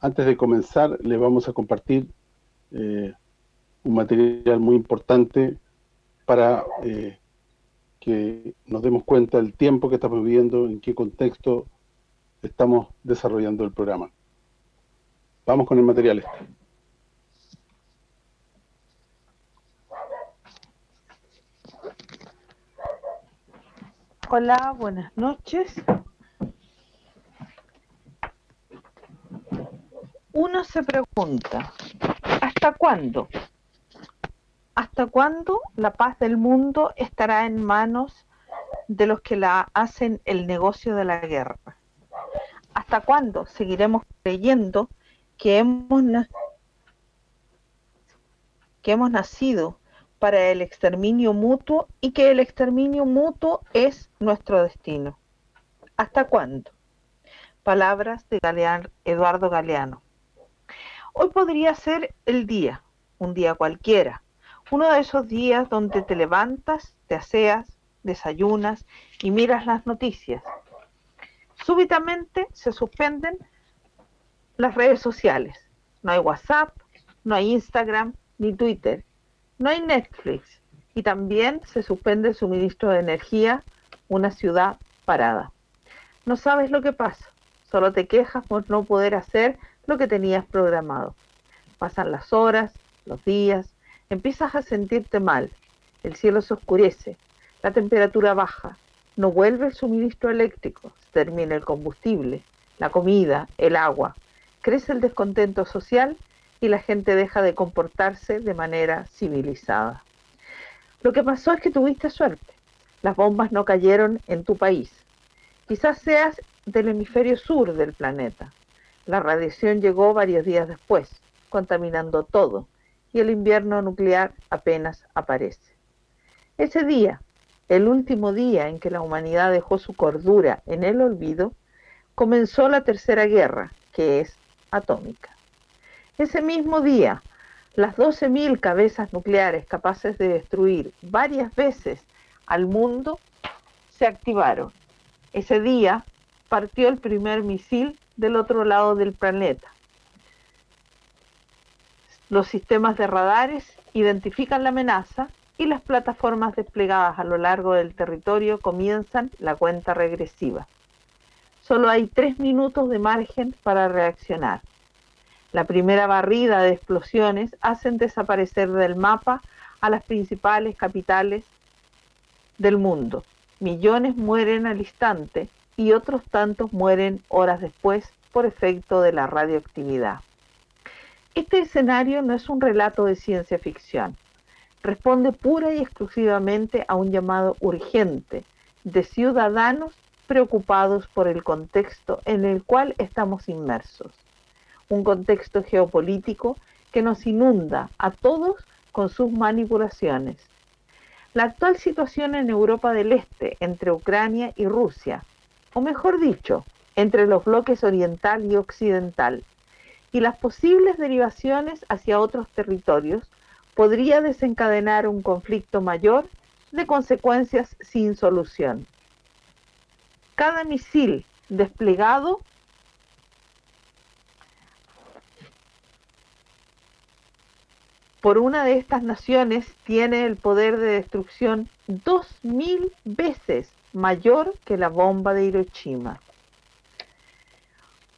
Antes de comenzar, le vamos a compartir eh, un material muy importante para eh, que nos demos cuenta del tiempo que estamos viviendo, en qué contexto estamos desarrollando el programa. Vamos con el material este. Hola, buenas noches. Uno se pregunta, ¿hasta cuándo? ¿Hasta cuándo la paz del mundo estará en manos de los que la hacen el negocio de la guerra? ¿Hasta cuándo seguiremos creyendo que hemos, que hemos nacido para el exterminio mutuo y que el exterminio mutuo es nuestro destino. ¿Hasta cuándo? Palabras de Eduardo Galeano. Hoy podría ser el día, un día cualquiera, uno de esos días donde te levantas, te aseas, desayunas y miras las noticias. Súbitamente se suspenden las redes sociales. No hay WhatsApp, no hay Instagram ni Twitter no hay Netflix y también se suspende el suministro de energía, una ciudad parada. No sabes lo que pasa, solo te quejas por no poder hacer lo que tenías programado. Pasan las horas, los días, empiezas a sentirte mal, el cielo se oscurece, la temperatura baja, no vuelve el suministro eléctrico, se termina el combustible, la comida, el agua, crece el descontento social y la gente deja de comportarse de manera civilizada. Lo que pasó es que tuviste suerte. Las bombas no cayeron en tu país. Quizás seas del hemisferio sur del planeta. La radiación llegó varios días después, contaminando todo, y el invierno nuclear apenas aparece. Ese día, el último día en que la humanidad dejó su cordura en el olvido, comenzó la tercera guerra, que es atómica. Ese mismo día, las 12.000 cabezas nucleares capaces de destruir varias veces al mundo se activaron. Ese día partió el primer misil del otro lado del planeta. Los sistemas de radares identifican la amenaza y las plataformas desplegadas a lo largo del territorio comienzan la cuenta regresiva. Solo hay tres minutos de margen para reaccionar. La primera barrida de explosiones hacen desaparecer del mapa a las principales capitales del mundo. Millones mueren al instante y otros tantos mueren horas después por efecto de la radioactividad. Este escenario no es un relato de ciencia ficción. Responde pura y exclusivamente a un llamado urgente de ciudadanos preocupados por el contexto en el cual estamos inmersos un contexto geopolítico que nos inunda a todos con sus manipulaciones. La actual situación en Europa del Este entre Ucrania y Rusia, o mejor dicho, entre los bloques oriental y occidental, y las posibles derivaciones hacia otros territorios, podría desencadenar un conflicto mayor de consecuencias sin solución. Cada misil desplegado por una de estas naciones tiene el poder de destrucción dos mil veces mayor que la bomba de Hiroshima.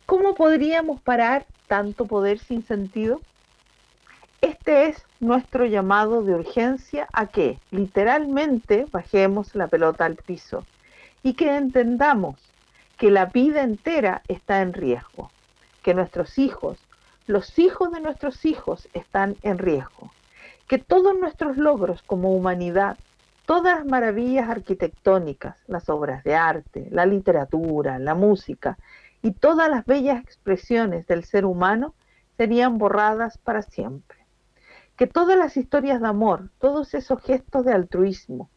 ¿Cómo podríamos parar tanto poder sin sentido? Este es nuestro llamado de urgencia a que literalmente bajemos la pelota al piso y que entendamos que la vida entera está en riesgo, que nuestros hijos, los hijos de nuestros hijos están en riesgo, que todos nuestros logros como humanidad, todas las maravillas arquitectónicas, las obras de arte, la literatura, la música y todas las bellas expresiones del ser humano serían borradas para siempre. Que todas las historias de amor, todos esos gestos de altruismo,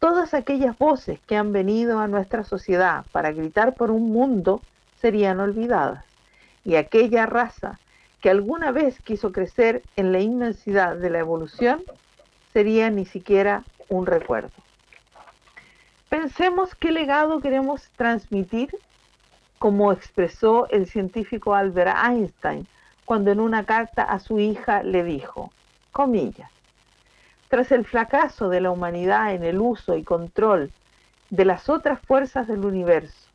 todas aquellas voces que han venido a nuestra sociedad para gritar por un mundo serían olvidadas. Y aquella raza que alguna vez quiso crecer en la inmensidad de la evolución sería ni siquiera un recuerdo. Pensemos qué legado queremos transmitir como expresó el científico Albert Einstein cuando en una carta a su hija le dijo, comillas, tras el fracaso de la humanidad en el uso y control de las otras fuerzas del universo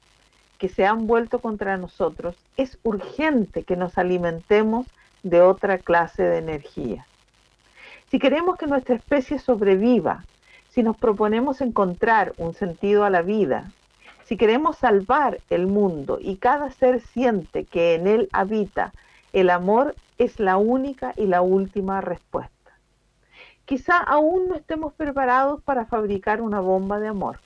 que se han vuelto contra nosotros, es urgente que nos alimentemos de otra clase de energía. Si queremos que nuestra especie sobreviva, si nos proponemos encontrar un sentido a la vida, si queremos salvar el mundo y cada ser siente que en él habita, el amor es la única y la última respuesta. Quizá aún no estemos preparados para fabricar una bomba de amor,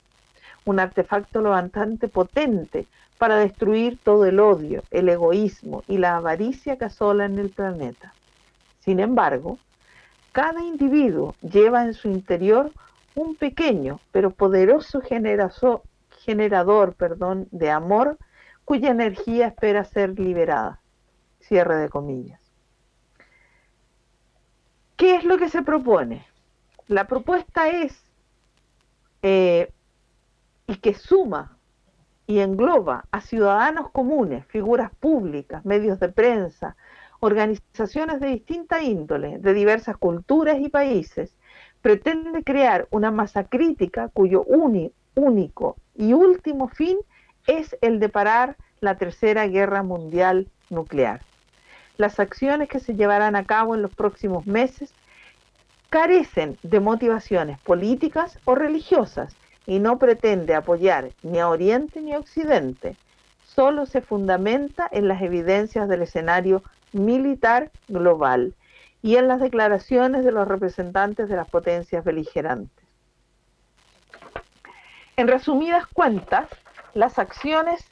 un artefacto levantante potente para destruir todo el odio, el egoísmo y la avaricia que asolan el planeta. Sin embargo, cada individuo lleva en su interior un pequeño pero poderoso generador perdón, de amor cuya energía espera ser liberada. Cierre de comillas. ¿Qué es lo que se propone? La propuesta es, eh, y que suma y engloba a ciudadanos comunes, figuras públicas, medios de prensa, organizaciones de distinta índole, de diversas culturas y países, pretende crear una masa crítica cuyo único y último fin es el de parar la Tercera Guerra Mundial nuclear. Las acciones que se llevarán a cabo en los próximos meses carecen de motivaciones políticas o religiosas y no pretende apoyar ni a Oriente ni a Occidente, solo se fundamenta en las evidencias del escenario militar global y en las declaraciones de los representantes de las potencias beligerantes. En resumidas cuentas, las acciones,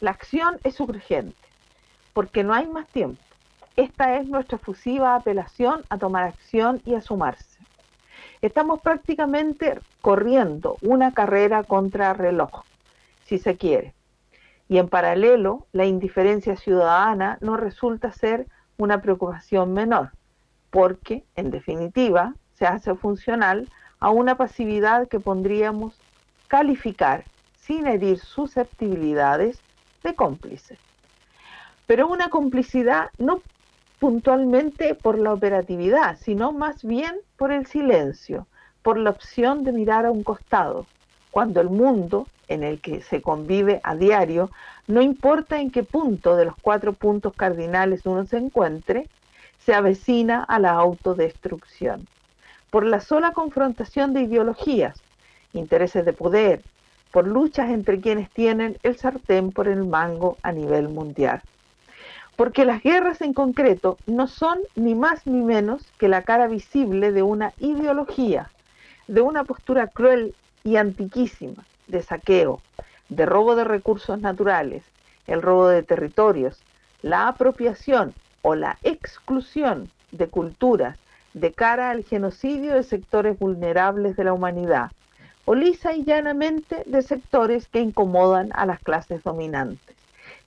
la acción es urgente, porque no hay más tiempo. Esta es nuestra fusiva apelación a tomar acción y a sumarse. Estamos prácticamente corriendo una carrera contra reloj, si se quiere. Y en paralelo, la indiferencia ciudadana no resulta ser una preocupación menor, porque, en definitiva, se hace funcional a una pasividad que pondríamos calificar, sin herir susceptibilidades, de cómplice. Pero una complicidad no puntualmente por la operatividad, sino más bien por el silencio, por la opción de mirar a un costado, cuando el mundo en el que se convive a diario, no importa en qué punto de los cuatro puntos cardinales uno se encuentre, se avecina a la autodestrucción. Por la sola confrontación de ideologías, intereses de poder, por luchas entre quienes tienen el sartén por el mango a nivel mundial. Porque las guerras en concreto no son ni más ni menos que la cara visible de una ideología, de una postura cruel y antiquísima, de saqueo, de robo de recursos naturales, el robo de territorios, la apropiación o la exclusión de culturas de cara al genocidio de sectores vulnerables de la humanidad, o lisa y llanamente de sectores que incomodan a las clases dominantes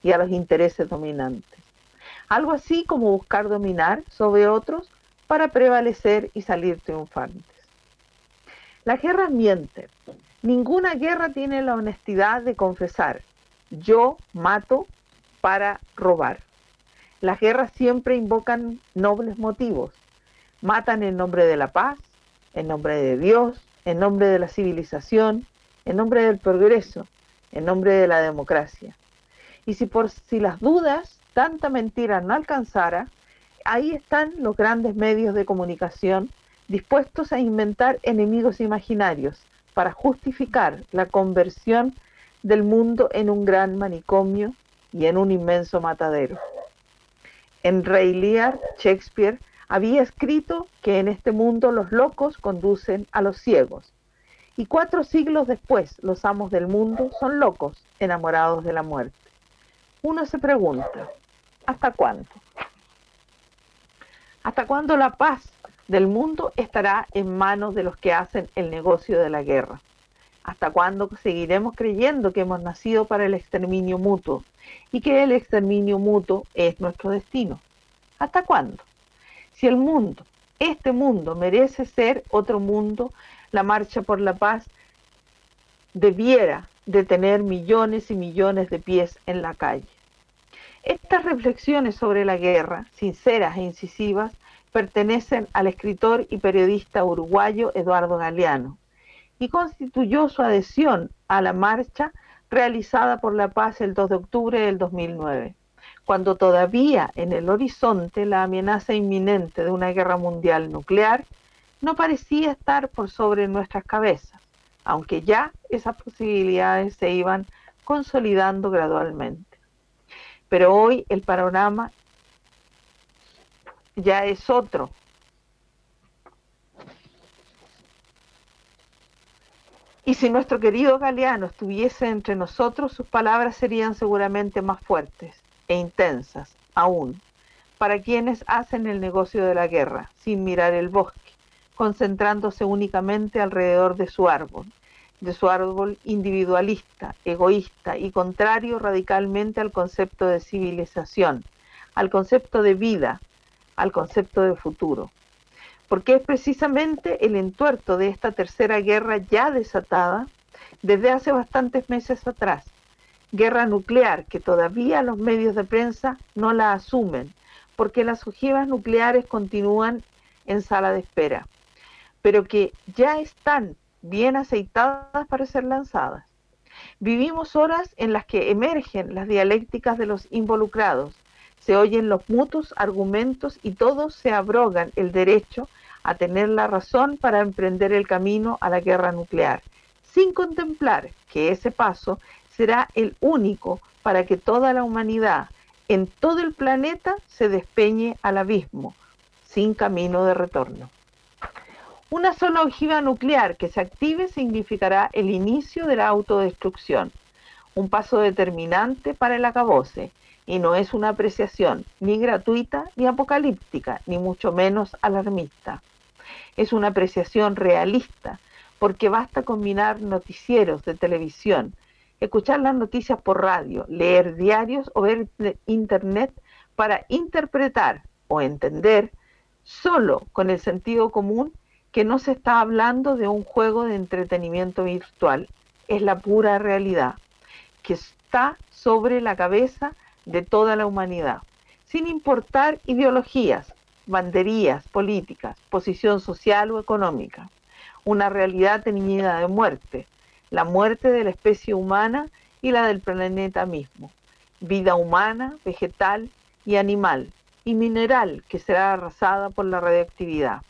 y a los intereses dominantes algo así como buscar dominar sobre otros para prevalecer y salir triunfantes. La guerra miente. Ninguna guerra tiene la honestidad de confesar, yo mato para robar. Las guerras siempre invocan nobles motivos. Matan en nombre de la paz, en nombre de Dios, en nombre de la civilización, en nombre del progreso, en nombre de la democracia. Y si por si las dudas tanta mentira no alcanzara, ahí están los grandes medios de comunicación dispuestos a inventar enemigos imaginarios para justificar la conversión del mundo en un gran manicomio y en un inmenso matadero. En Rey Lear, Shakespeare había escrito que en este mundo los locos conducen a los ciegos. Y cuatro siglos después, los amos del mundo son locos, enamorados de la muerte. Uno se pregunta, ¿Hasta cuándo? ¿Hasta cuándo la paz del mundo estará en manos de los que hacen el negocio de la guerra? ¿Hasta cuándo seguiremos creyendo que hemos nacido para el exterminio mutuo y que el exterminio mutuo es nuestro destino? ¿Hasta cuándo? Si el mundo, este mundo, merece ser otro mundo, la marcha por la paz debiera de tener millones y millones de pies en la calle. Estas reflexiones sobre la guerra, sinceras e incisivas, pertenecen al escritor y periodista uruguayo Eduardo Galeano y constituyó su adhesión a la marcha realizada por la paz el 2 de octubre del 2009, cuando todavía en el horizonte la amenaza inminente de una guerra mundial nuclear no parecía estar por sobre nuestras cabezas, aunque ya esas posibilidades se iban consolidando gradualmente. Pero hoy el panorama ya es otro. Y si nuestro querido Galeano estuviese entre nosotros, sus palabras serían seguramente más fuertes e intensas aún para quienes hacen el negocio de la guerra, sin mirar el bosque, concentrándose únicamente alrededor de su árbol, de su árbol individualista, egoísta y contrario radicalmente al concepto de civilización, al concepto de vida, al concepto de futuro. Porque es precisamente el entuerto de esta tercera guerra ya desatada desde hace bastantes meses atrás. Guerra nuclear que todavía los medios de prensa no la asumen, porque las ojivas nucleares continúan en sala de espera, pero que ya están bien aceitadas para ser lanzadas. Vivimos horas en las que emergen las dialécticas de los involucrados, se oyen los mutuos argumentos y todos se abrogan el derecho a tener la razón para emprender el camino a la guerra nuclear, sin contemplar que ese paso será el único para que toda la humanidad en todo el planeta se despeñe al abismo, sin camino de retorno. Una sola ojiva nuclear que se active significará el inicio de la autodestrucción, un paso determinante para el acabose, y no es una apreciación ni gratuita ni apocalíptica, ni mucho menos alarmista. Es una apreciación realista, porque basta combinar noticieros de televisión, escuchar las noticias por radio, leer diarios o ver internet para interpretar o entender solo con el sentido común que no se está hablando de un juego de entretenimiento virtual, es la pura realidad, que está sobre la cabeza de toda la humanidad, sin importar ideologías, banderías políticas, posición social o económica. Una realidad teñida de muerte, la muerte de la especie humana y la del planeta mismo. Vida humana, vegetal y animal, y mineral que será arrasada por la radioactividad.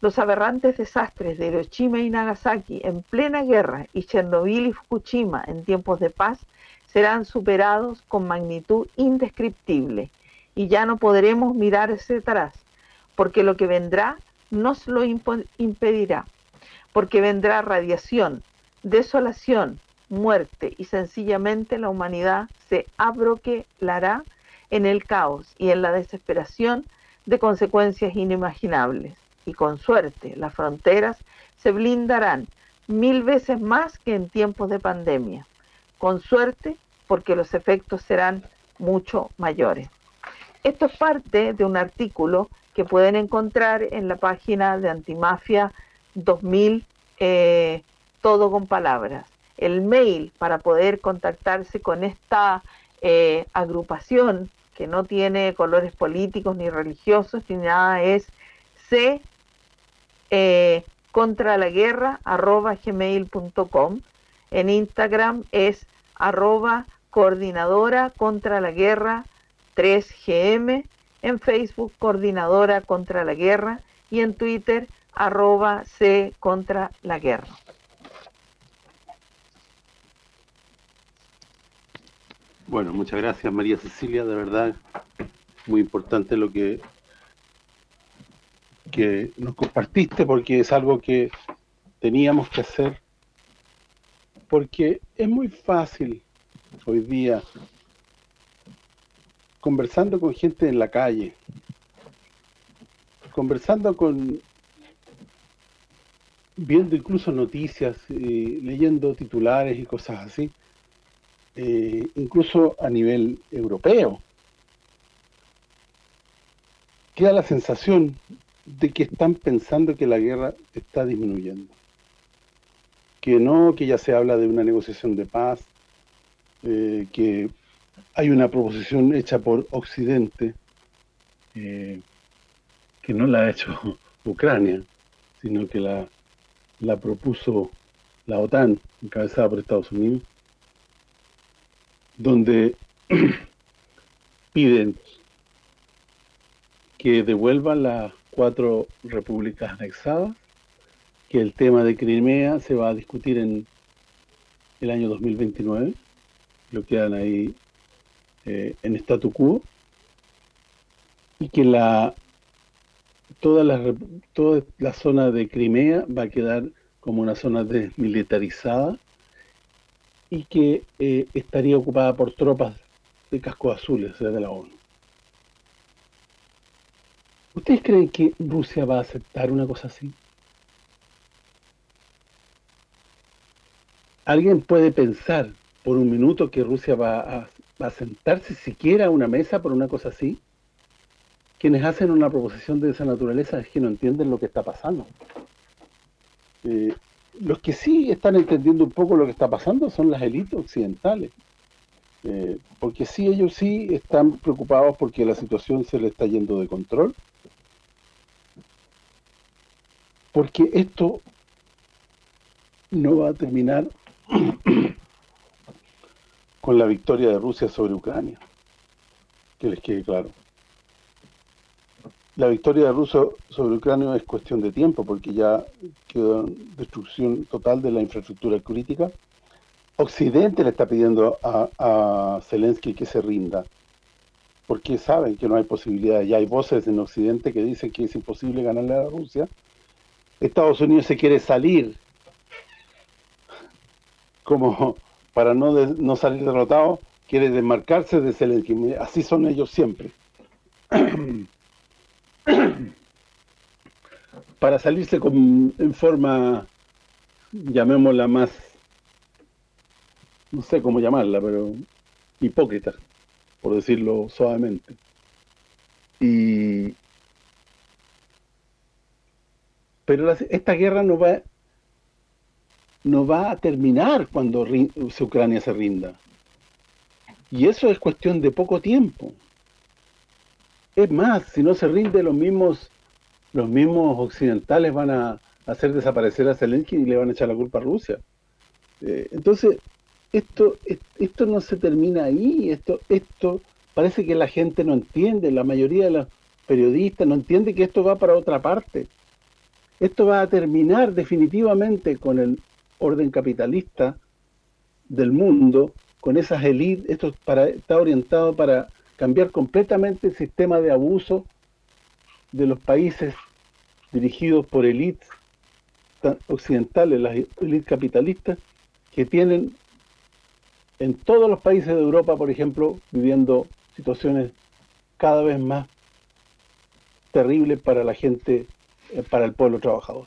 Los aberrantes desastres de Hiroshima y Nagasaki en plena guerra y Chernobyl y Fukushima en tiempos de paz serán superados con magnitud indescriptible y ya no podremos mirar atrás, porque lo que vendrá nos lo impedirá, porque vendrá radiación, desolación, muerte y sencillamente la humanidad se abroquelará en el caos y en la desesperación de consecuencias inimaginables. Y con suerte las fronteras se blindarán mil veces más que en tiempos de pandemia con suerte, porque los efectos serán mucho mayores. Esto es parte de un artículo que pueden encontrar en la página de Antimafia 2000, eh, todo con palabras. El mail para poder contactarse con esta eh, agrupación que no tiene colores políticos ni religiosos ni nada es c eh, contra la guerra arroba gmail.com en Instagram es arroba coordinadora contra la guerra 3GM, en Facebook coordinadora contra la guerra y en Twitter arroba C contra la guerra. Bueno, muchas gracias María Cecilia, de verdad muy importante lo que que nos compartiste porque es algo que teníamos que hacer porque es muy fácil hoy día conversando con gente en la calle, conversando con viendo incluso noticias, eh, leyendo titulares y cosas así, eh, incluso a nivel europeo, queda la sensación de que están pensando que la guerra está disminuyendo. Que no, que ya se habla de una negociación de paz, eh, que hay una proposición hecha por Occidente, eh, que no la ha hecho Ucrania, sino que la, la propuso la OTAN, encabezada por Estados Unidos, donde piden que devuelvan las cuatro repúblicas anexadas, que el tema de Crimea se va a discutir en el año 2029, lo quedan ahí eh, en statu quo, y que la toda la, toda la zona de Crimea va a quedar como una zona desmilitarizada y que eh, estaría ocupada por tropas de cascos azules, de la ONU. ¿Ustedes creen que Rusia va a aceptar una cosa así? ¿Alguien puede pensar por un minuto que Rusia va a, a sentarse siquiera a una mesa por una cosa así? quienes hacen una proposición de esa naturaleza es que no entienden lo que está pasando. Eh, los que sí están entendiendo un poco lo que está pasando son las élites occidentales. Eh, porque sí, ellos sí están preocupados porque la situación se le está yendo de control. Porque esto no va a terminar con la victoria de Rusia sobre Ucrania. Que les quede claro la victoria de Rusia sobre Ucrania es cuestión de tiempo, porque ya quedó destrucción total de la infraestructura crítica. Occidente le está pidiendo a, Zelensky que se rinda, porque saben que no hay posibilidad. Ya hay voces en Occidente que dicen que es imposible ganarle a Rusia. Estados Unidos se quiere salir, como para no, no salir derrotado, quiere desmarcarse de Zelensky. Así son ellos siempre. para salirse con, en forma, llamémosla más, no sé cómo llamarla, pero hipócrita, por decirlo suavemente. Y pero esta guerra no va no va a terminar cuando Ucrania se rinda. Y eso es cuestión de poco tiempo. Es más, si no se rinde, los mismos los mismos occidentales van a hacer desaparecer a Zelensky y le van a echar la culpa a Rusia. Eh, entonces, esto esto no se termina ahí, esto esto parece que la gente no entiende, la mayoría de los periodistas no entiende que esto va para otra parte. Esto va a terminar definitivamente con el orden capitalista del mundo, con esas élites, esto para, está orientado para cambiar completamente el sistema de abuso de los países dirigidos por élites occidentales, las élites capitalistas, que tienen en todos los países de Europa, por ejemplo, viviendo situaciones cada vez más terribles para la gente, eh, para el pueblo trabajador.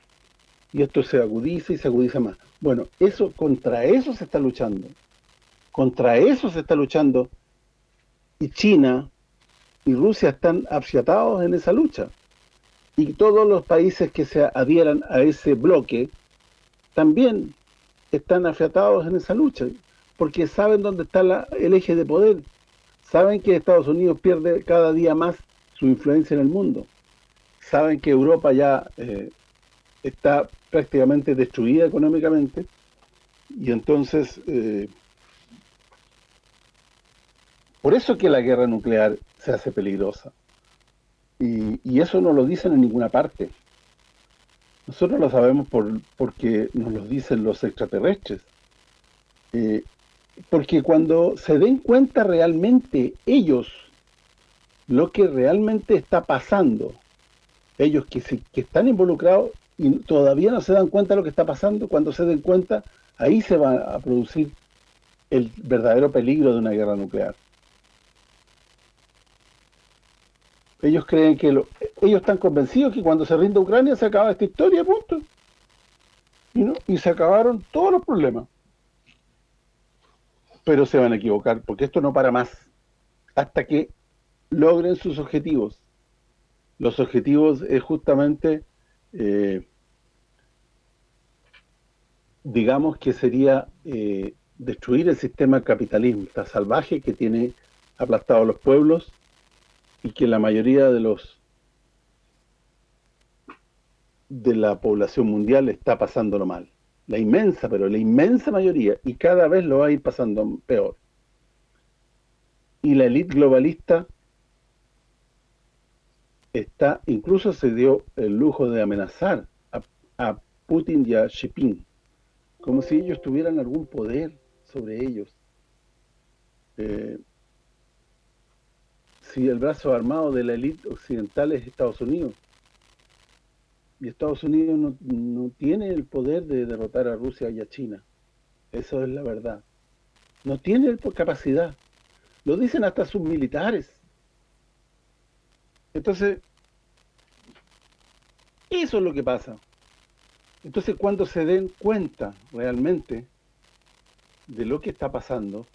Y esto se agudiza y se agudiza más. Bueno, eso contra eso se está luchando. Contra eso se está luchando y China y Rusia están afiatados en esa lucha. Y todos los países que se adhieran a ese bloque también están afiatados en esa lucha, porque saben dónde está el eje de poder. Saben que Estados Unidos pierde cada día más su influencia en el mundo. Saben que Europa ya eh, está prácticamente destruida económicamente y entonces eh, por eso que la guerra nuclear se hace peligrosa. Y, eso no lo dicen en ninguna parte. Nosotros lo sabemos por, porque nos lo dicen los extraterrestres. Eh, porque cuando se den cuenta realmente ellos, lo que realmente está pasando, ellos que, que están involucrados y todavía no se dan cuenta de lo que está pasando, cuando se den cuenta, ahí se va a producir el verdadero peligro de una guerra nuclear. Ellos creen que ellos están convencidos que cuando se rinde Ucrania se acaba esta historia, punto. Y, se acabaron todos los problemas. Pero se van a equivocar, porque esto no para más. Hasta que logren sus objetivos. Los objetivos es justamente eh, digamos que sería eh, destruir el sistema capitalista salvaje que tiene aplastado a los pueblos y que la mayoría de los de la población mundial está pasándolo mal. La inmensa, pero la inmensa mayoría, y cada vez lo va a ir pasando peor. Y la élite globalista está, incluso se dio el lujo de amenazar a, Putin y a Xi Jinping, como si ellos tuvieran algún poder sobre ellos. Eh, si el brazo armado de la élite occidental es Estados Unidos, y Estados Unidos no, no, tiene el poder de derrotar a Rusia y a China. Eso es la verdad. No tiene capacidad. Lo dicen hasta sus militares. Entonces, eso es lo que pasa. Entonces, cuando se den cuenta realmente de lo que está pasando,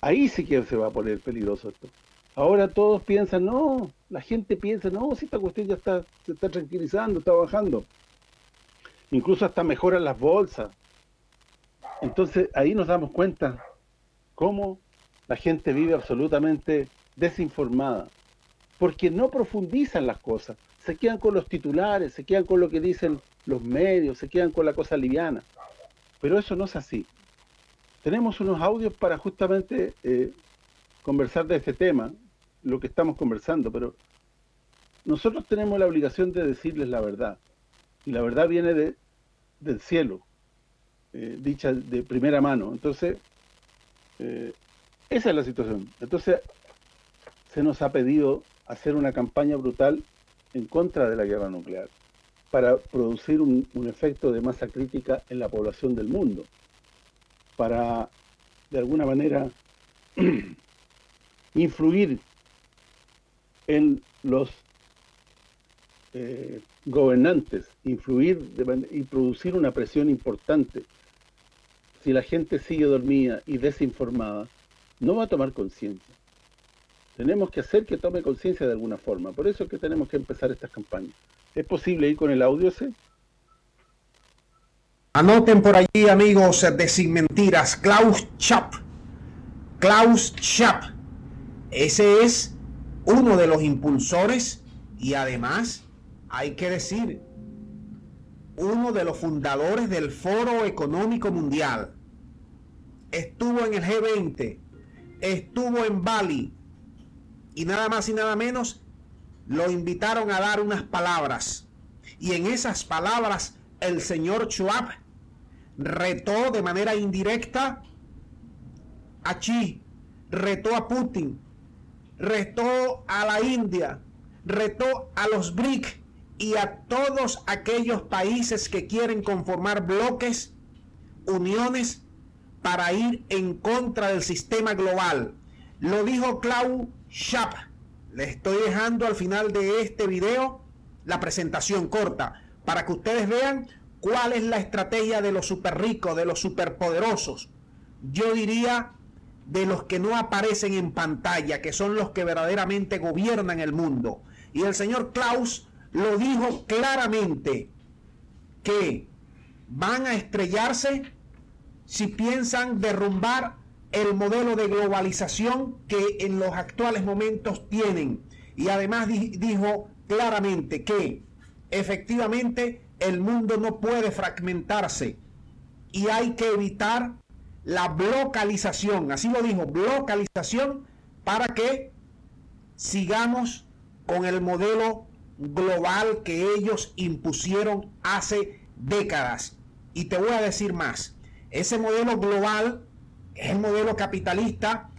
ahí sí que se va a poner peligroso esto. Ahora todos piensan, no, la gente piensa, no, si esta cuestión ya está, se está tranquilizando, está bajando. Incluso hasta mejoran las bolsas. Entonces ahí nos damos cuenta cómo la gente vive absolutamente desinformada, porque no profundizan las cosas, se quedan con los titulares, se quedan con lo que dicen los medios, se quedan con la cosa liviana. Pero eso no es así. Tenemos unos audios para justamente eh, conversar de este tema, lo que estamos conversando, pero nosotros tenemos la obligación de decirles la verdad. Y la verdad viene de del cielo, eh, dicha de primera mano. Entonces, eh, esa es la situación. Entonces, se nos ha pedido hacer una campaña brutal en contra de la guerra nuclear para producir un, efecto de masa crítica en la población del mundo, para, de alguna manera, influir en los eh, gobernantes, influir y producir una presión importante. Si la gente sigue dormida y desinformada, no va a tomar conciencia. Tenemos que hacer que tome conciencia de alguna forma. Por eso es que tenemos que empezar estas campañas. ¿Es posible ir con el audio ese? Anoten por allí, amigos, de Sin Mentiras, Klaus Schapp. Klaus Schapp. Ese es uno de los impulsores y además, hay que decir, uno de los fundadores del Foro Económico Mundial. Estuvo en el G20, estuvo en Bali y nada más y nada menos lo invitaron a dar unas palabras. Y en esas palabras el señor Schwab retó de manera indirecta a Xi, retó a Putin, retó a la India, retó a los BRIC y a todos aquellos países que quieren conformar bloques, uniones para ir en contra del sistema global. Lo dijo Klaus Schwab. Le estoy dejando al final de este video la presentación corta para que ustedes vean cuál es la estrategia de los super ricos, de los superpoderosos. Yo diría de los que no aparecen en pantalla, que son los que verdaderamente gobiernan el mundo. Y el señor Klaus lo dijo claramente, que van a estrellarse si piensan derrumbar el modelo de globalización que en los actuales momentos tienen. Y además dijo claramente que efectivamente el mundo no puede fragmentarse y hay que evitar la blocalización, así lo dijo, blocalización para que sigamos con el modelo global que ellos impusieron hace décadas. Y te voy a decir más, ese modelo global es el modelo capitalista.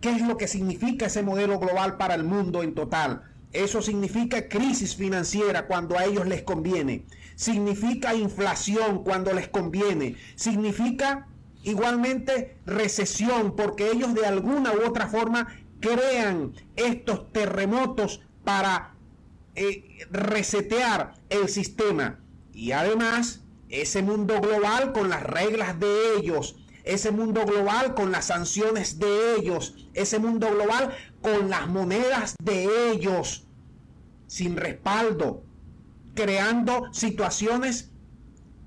¿Qué es lo que significa ese modelo global para el mundo en total? Eso significa crisis financiera cuando a ellos les conviene. Significa inflación cuando les conviene. Significa igualmente recesión porque ellos de alguna u otra forma crean estos terremotos para eh, resetear el sistema. Y además, ese mundo global con las reglas de ellos, ese mundo global con las sanciones de ellos, ese mundo global con las monedas de ellos, sin respaldo, creando situaciones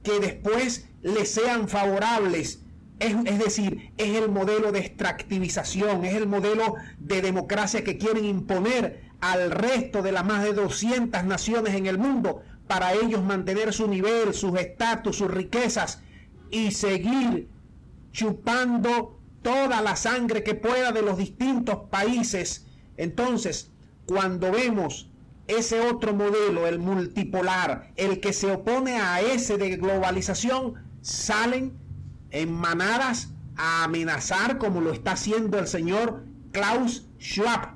que después le sean favorables. Es, es, decir, es el modelo de extractivización, es el modelo de democracia que quieren imponer al resto de las más de 200 naciones en el mundo para ellos mantener su nivel, sus estatus, sus riquezas y seguir chupando toda la sangre que pueda de los distintos países. Entonces, cuando vemos ese otro modelo, el multipolar, el que se opone a ese de globalización, salen en manadas a amenazar como lo está haciendo el señor Klaus Schwab.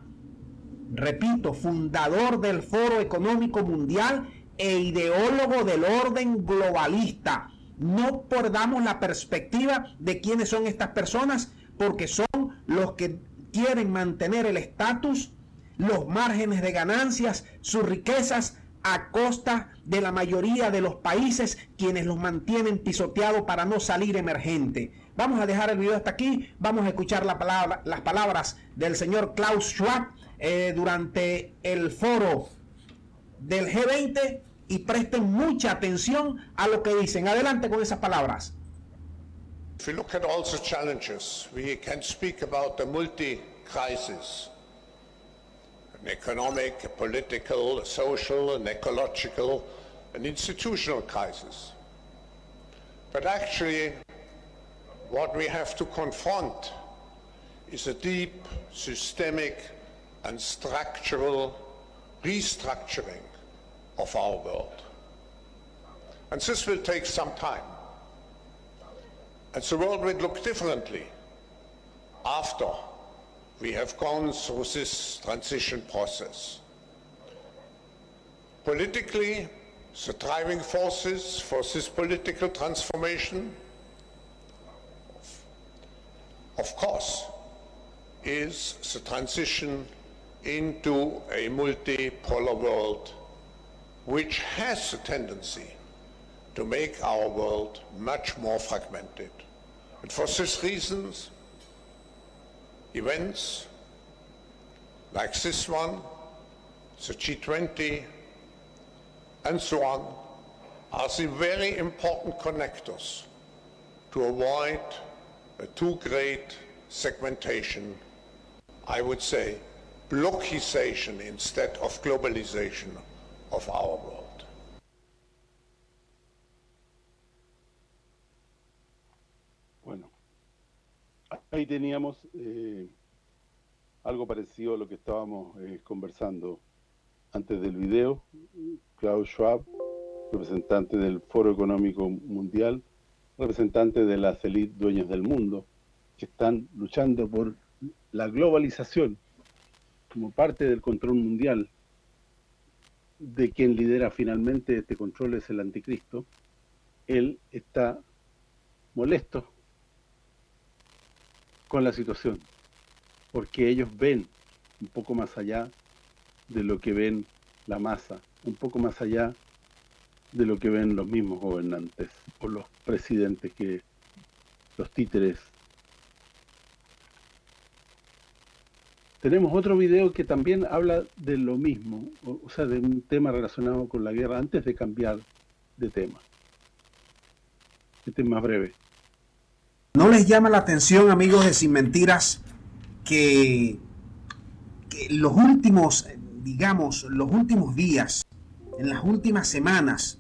Repito, fundador del Foro Económico Mundial e ideólogo del orden globalista. No perdamos la perspectiva de quiénes son estas personas, porque son los que quieren mantener el estatus los márgenes de ganancias, sus riquezas a costa de la mayoría de los países quienes los mantienen pisoteados para no salir emergente. Vamos a dejar el video hasta aquí, vamos a escuchar las palabras del señor Klaus Schwab eh, durante el foro del G20 y presten mucha atención a lo que dicen. Adelante con esas palabras. If we look at all the challenges, we can speak about the multi-crisis. an economic, a political, a social, an ecological, an institutional crisis. But actually, what we have to confront is a deep, systemic, and structural restructuring of our world. And this will take some time. And the world will look differently after we have gone through this transition process. Politically, the driving forces for this political transformation, of course, is the transition into a multipolar world which has a tendency to make our world much more fragmented. And for these reasons, events like this one, the G20, and so on, are the very important connectors to avoid a too great segmentation, I would say, blockization instead of globalization of our world. Ahí teníamos eh, algo parecido a lo que estábamos eh, conversando antes del video. Klaus Schwab, representante del Foro Económico Mundial, representante de las élites dueñas del mundo, que están luchando por la globalización como parte del control mundial, de quien lidera finalmente este control es el anticristo, él está molesto con la situación, porque ellos ven un poco más allá de lo que ven la masa, un poco más allá de lo que ven los mismos gobernantes o los presidentes que los títeres. Tenemos otro video que también habla de lo mismo, o, sea, de un tema relacionado con la guerra, antes de cambiar de tema. Este es más breve. ¿No les llama la atención, amigos de Sin Mentiras, que, los últimos, digamos, los últimos días, en las últimas semanas,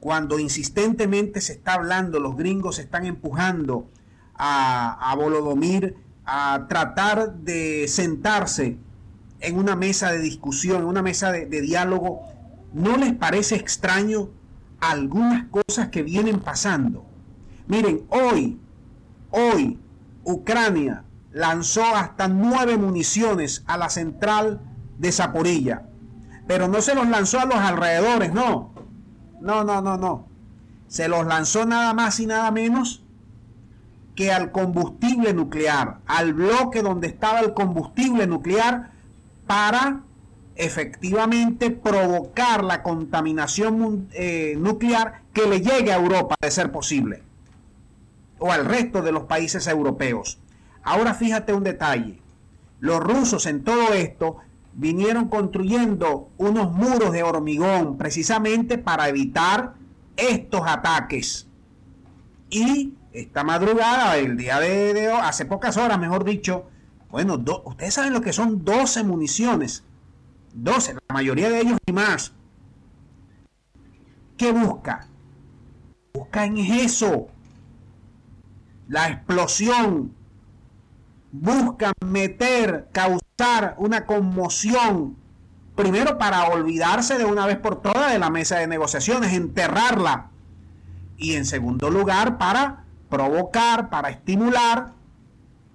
cuando insistentemente se está hablando, los gringos se están empujando a, a Volodomir a tratar de sentarse en una mesa de discusión, una mesa de, de diálogo, ¿no les parece extraño algunas cosas que vienen pasando? Miren, hoy Hoy, Ucrania lanzó hasta nueve municiones a la central de Zaporilla. Pero no se los lanzó a los alrededores, no. No, no, no, no. Se los lanzó nada más y nada menos al combustible nuclear, al bloque donde estaba el combustible nuclear para efectivamente provocar la contaminación eh, nuclear que le llegue a Europa de ser posible o al resto de los países europeos. Ahora fíjate un detalle. Los rusos en todo esto vinieron construyendo unos muros de hormigón precisamente para evitar estos ataques. Y esta madrugada, el día de, de hace pocas horas, mejor dicho, bueno, ustedes saben lo que son 12 municiones. 12, la mayoría de ellos y más. ¿Qué busca? Busca en eso. La explosión. Buscan meter, causar una conmoción. Primero para olvidarse de una vez por todas de la mesa de negociaciones, enterrarla. Y en segundo lugar para provocar, para estimular,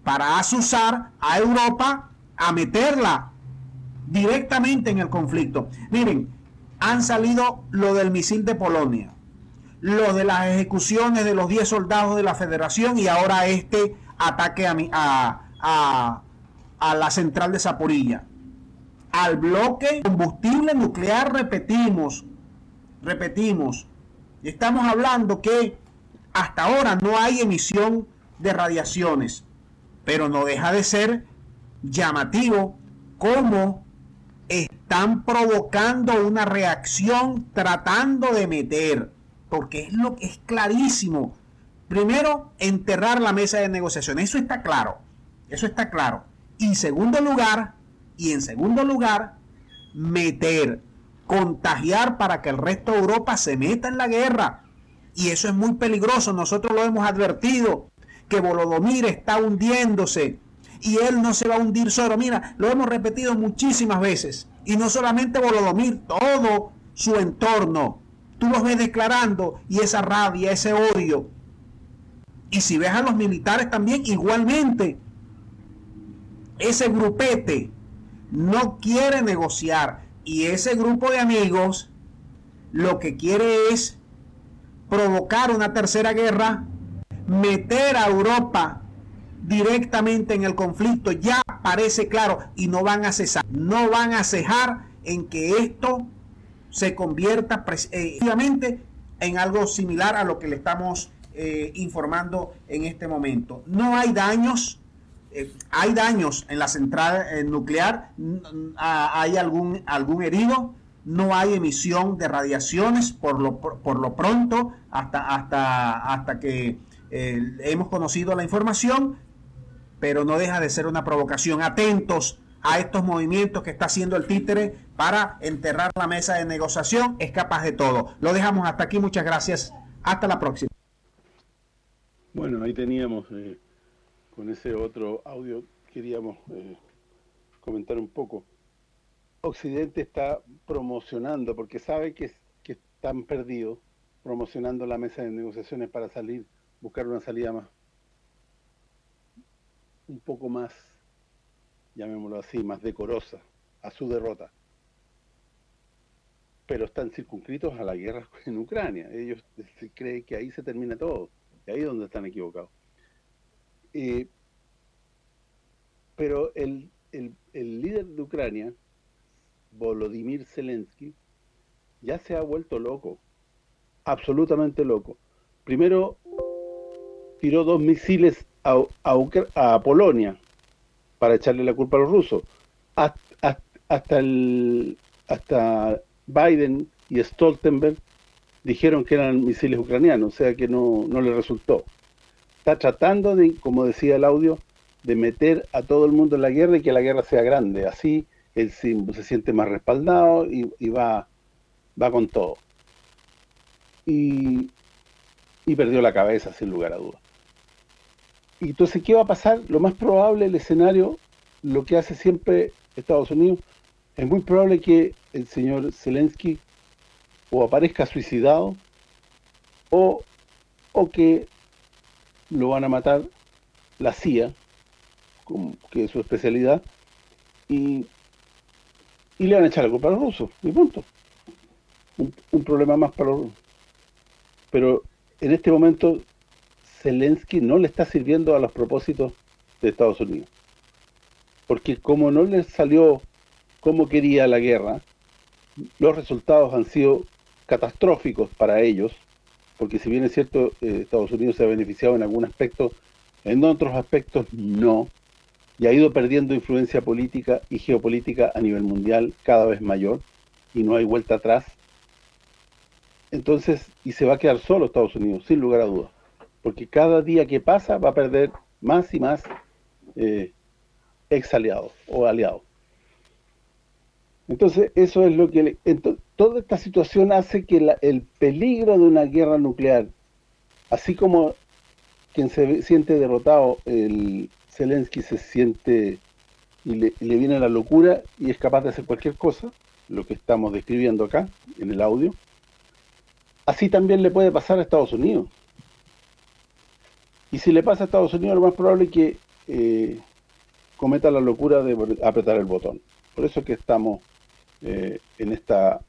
para asusar a Europa a meterla directamente en el conflicto. Miren, han salido lo del misil de Polonia, lo de las ejecuciones de los 10 soldados de la Federación y ahora este ataque a, a, a la central de Zaporilla. Al bloque combustible nuclear repetimos, repetimos. Estamos hablando que hasta ahora no hay emisión de radiaciones, pero no deja de ser llamativo cómo están provocando una reacción tratando de meter, porque es lo que es clarísimo. Primero, enterrar la mesa de negociación, eso está claro, eso está claro. Y segundo lugar, y en segundo lugar, meter, contagiar para que el resto de Europa se meta en la guerra. Y eso es muy peligroso, nosotros lo hemos advertido, que Volodymyr está hundiéndose, y él no se va a hundir solo. Mira, lo hemos repetido muchísimas veces. Y no solamente Volodymyr, todo su entorno. Tú los ves declarando y esa rabia, ese odio. Y si ves a los militares también, igualmente. Ese grupete no quiere negociar. Y ese grupo de amigos lo que quiere es provocar una tercera guerra, meter a Europa directamente en el conflicto, ya parece claro, y no van a cesar, no van a cejar en que esto se convierta precisamente eh, en algo similar a lo que le estamos eh, informando en este momento. No hay daños, eh, hay daños en la central nuclear, hay algún, algún herido, no hay emisión de radiaciones por lo, por, lo pronto hasta, hasta, hasta que hemos conocido la información pero no deja de ser una provocación. Atentos a estos movimientos que está haciendo el títere para enterrar la mesa de negociación. Es capaz de todo. Lo dejamos hasta aquí. Muchas gracias. Hasta la próxima. Bueno, ahí teníamos eh, con ese otro audio, queríamos eh, comentar un poco. Occidente está promocionando, porque sabe que, están perdidos, promocionando la mesa de negociaciones para salir, buscar una salida más un poco más, llamémoslo así, más decorosa a su derrota. Pero están circunscritos a la guerra en Ucrania. Ellos creen que ahí se termina todo. Y ahí es donde están equivocados. Eh, pero el, el líder de Ucrania, Volodymyr Zelensky, ya se ha vuelto loco. Absolutamente loco. Primero tiró dos misiles a, Polonia para echarle la culpa a los rusos. Hasta Biden y Stoltenberg dijeron que eran misiles ucranianos, o sea que no, no le resultó. Está tratando de, como decía el audio, de meter a todo el mundo en la guerra y que la guerra sea grande. Así él se, siente más respaldado y, y, va, va con todo. Y, y perdió la cabeza, sin lugar a dudas. Y entonces, ¿qué va a pasar? Lo más probable, el escenario, lo que hace siempre Estados Unidos, es muy probable que el señor Zelensky o aparezca suicidado o, o que lo van a matar la CIA, que es su especialidad, y, y le van a echar la culpa a los rusos, y punto. Un, un problema más para los. Pero en este momento Zelensky no le está sirviendo a los propósitos de Estados Unidos. Porque como no le salió como quería la guerra, los resultados han sido catastróficos para ellos, porque si bien es cierto, eh, Estados Unidos se ha beneficiado en algún aspecto, en otros aspectos no, y ha ido perdiendo influencia política y geopolítica a nivel mundial cada vez mayor, y no hay vuelta atrás. Entonces, y se va a quedar solo Estados Unidos, sin lugar a dudas porque cada día que pasa va a perder más y más eh, ex aliados o aliados. Entonces, eso es lo que... toda esta situación hace que el peligro de una guerra nuclear, así como quien se siente derrotado, el Zelensky se siente y le, viene la locura y es capaz de hacer cualquier cosa, lo que estamos describiendo acá, en el audio, así también le puede pasar a Estados Unidos. Y si le pasa a Estados Unidos, lo más probable es que eh, cometa la locura de apretar el botón. Por eso es que estamos eh, en esta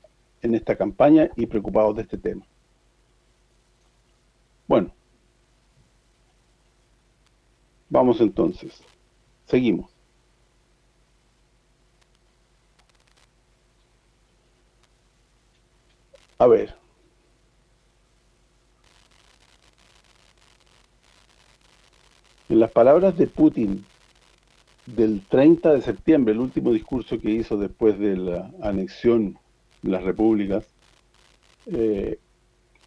en esta campaña y preocupados de este tema. Bueno, vamos entonces, seguimos. A ver. En las palabras de Putin del 30 de septiembre, el último discurso que hizo después de la anexión de las repúblicas, eh,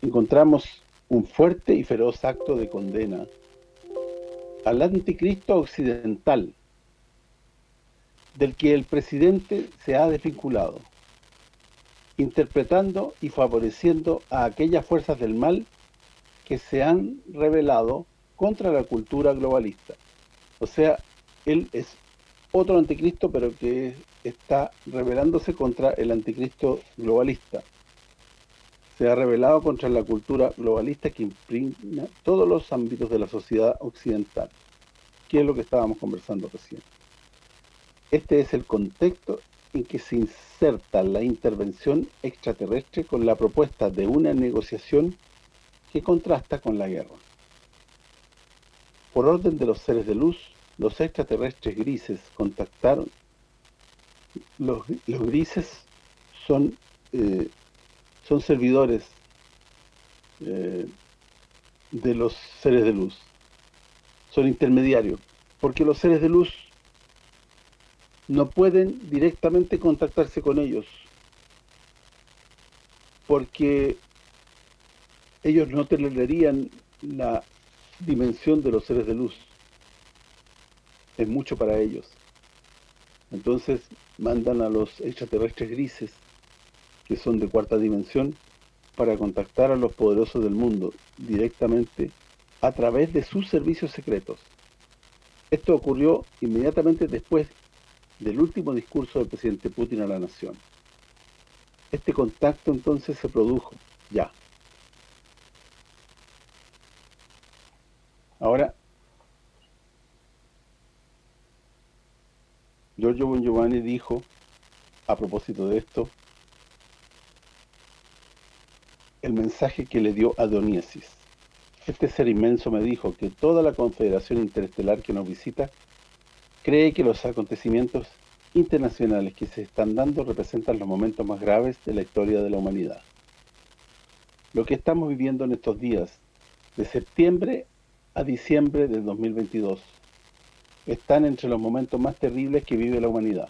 encontramos un fuerte y feroz acto de condena al anticristo occidental, del que el presidente se ha desvinculado, interpretando y favoreciendo a aquellas fuerzas del mal que se han rebelado contra la cultura globalista. O sea, él es otro anticristo, pero que está rebelándose contra el anticristo globalista. Se ha rebelado contra la cultura globalista que impregna todos los ámbitos de la sociedad occidental, que es lo que estábamos conversando recién. Este es el contexto en que se inserta la intervención extraterrestre con la propuesta de una negociación que contrasta con la guerra. Por orden de los seres de luz, los extraterrestres grises contactaron. Los, grises son eh, son servidores eh, de los seres de luz. Son intermediarios. Porque los seres de luz no pueden directamente contactarse con ellos. Porque ellos no tolerarían la dimensión de los seres de luz es mucho para ellos. Entonces mandan a los extraterrestres grises, que son de cuarta dimensión, para contactar a los poderosos del mundo directamente a través de sus servicios secretos. Esto ocurrió inmediatamente después del último discurso del presidente Putin a la nación. Este contacto entonces se produjo, ya. Ahora, Giorgio Bon Giovanni dijo, a propósito de esto, el mensaje que le dio a Dioniesis. Este ser inmenso me dijo que toda la confederación interestelar que nos visita cree que los acontecimientos internacionales que se están dando representan los momentos más graves de la historia de la humanidad. Lo que estamos viviendo en estos días, de septiembre a diciembre del 2022, están entre los momentos más terribles que vive la humanidad.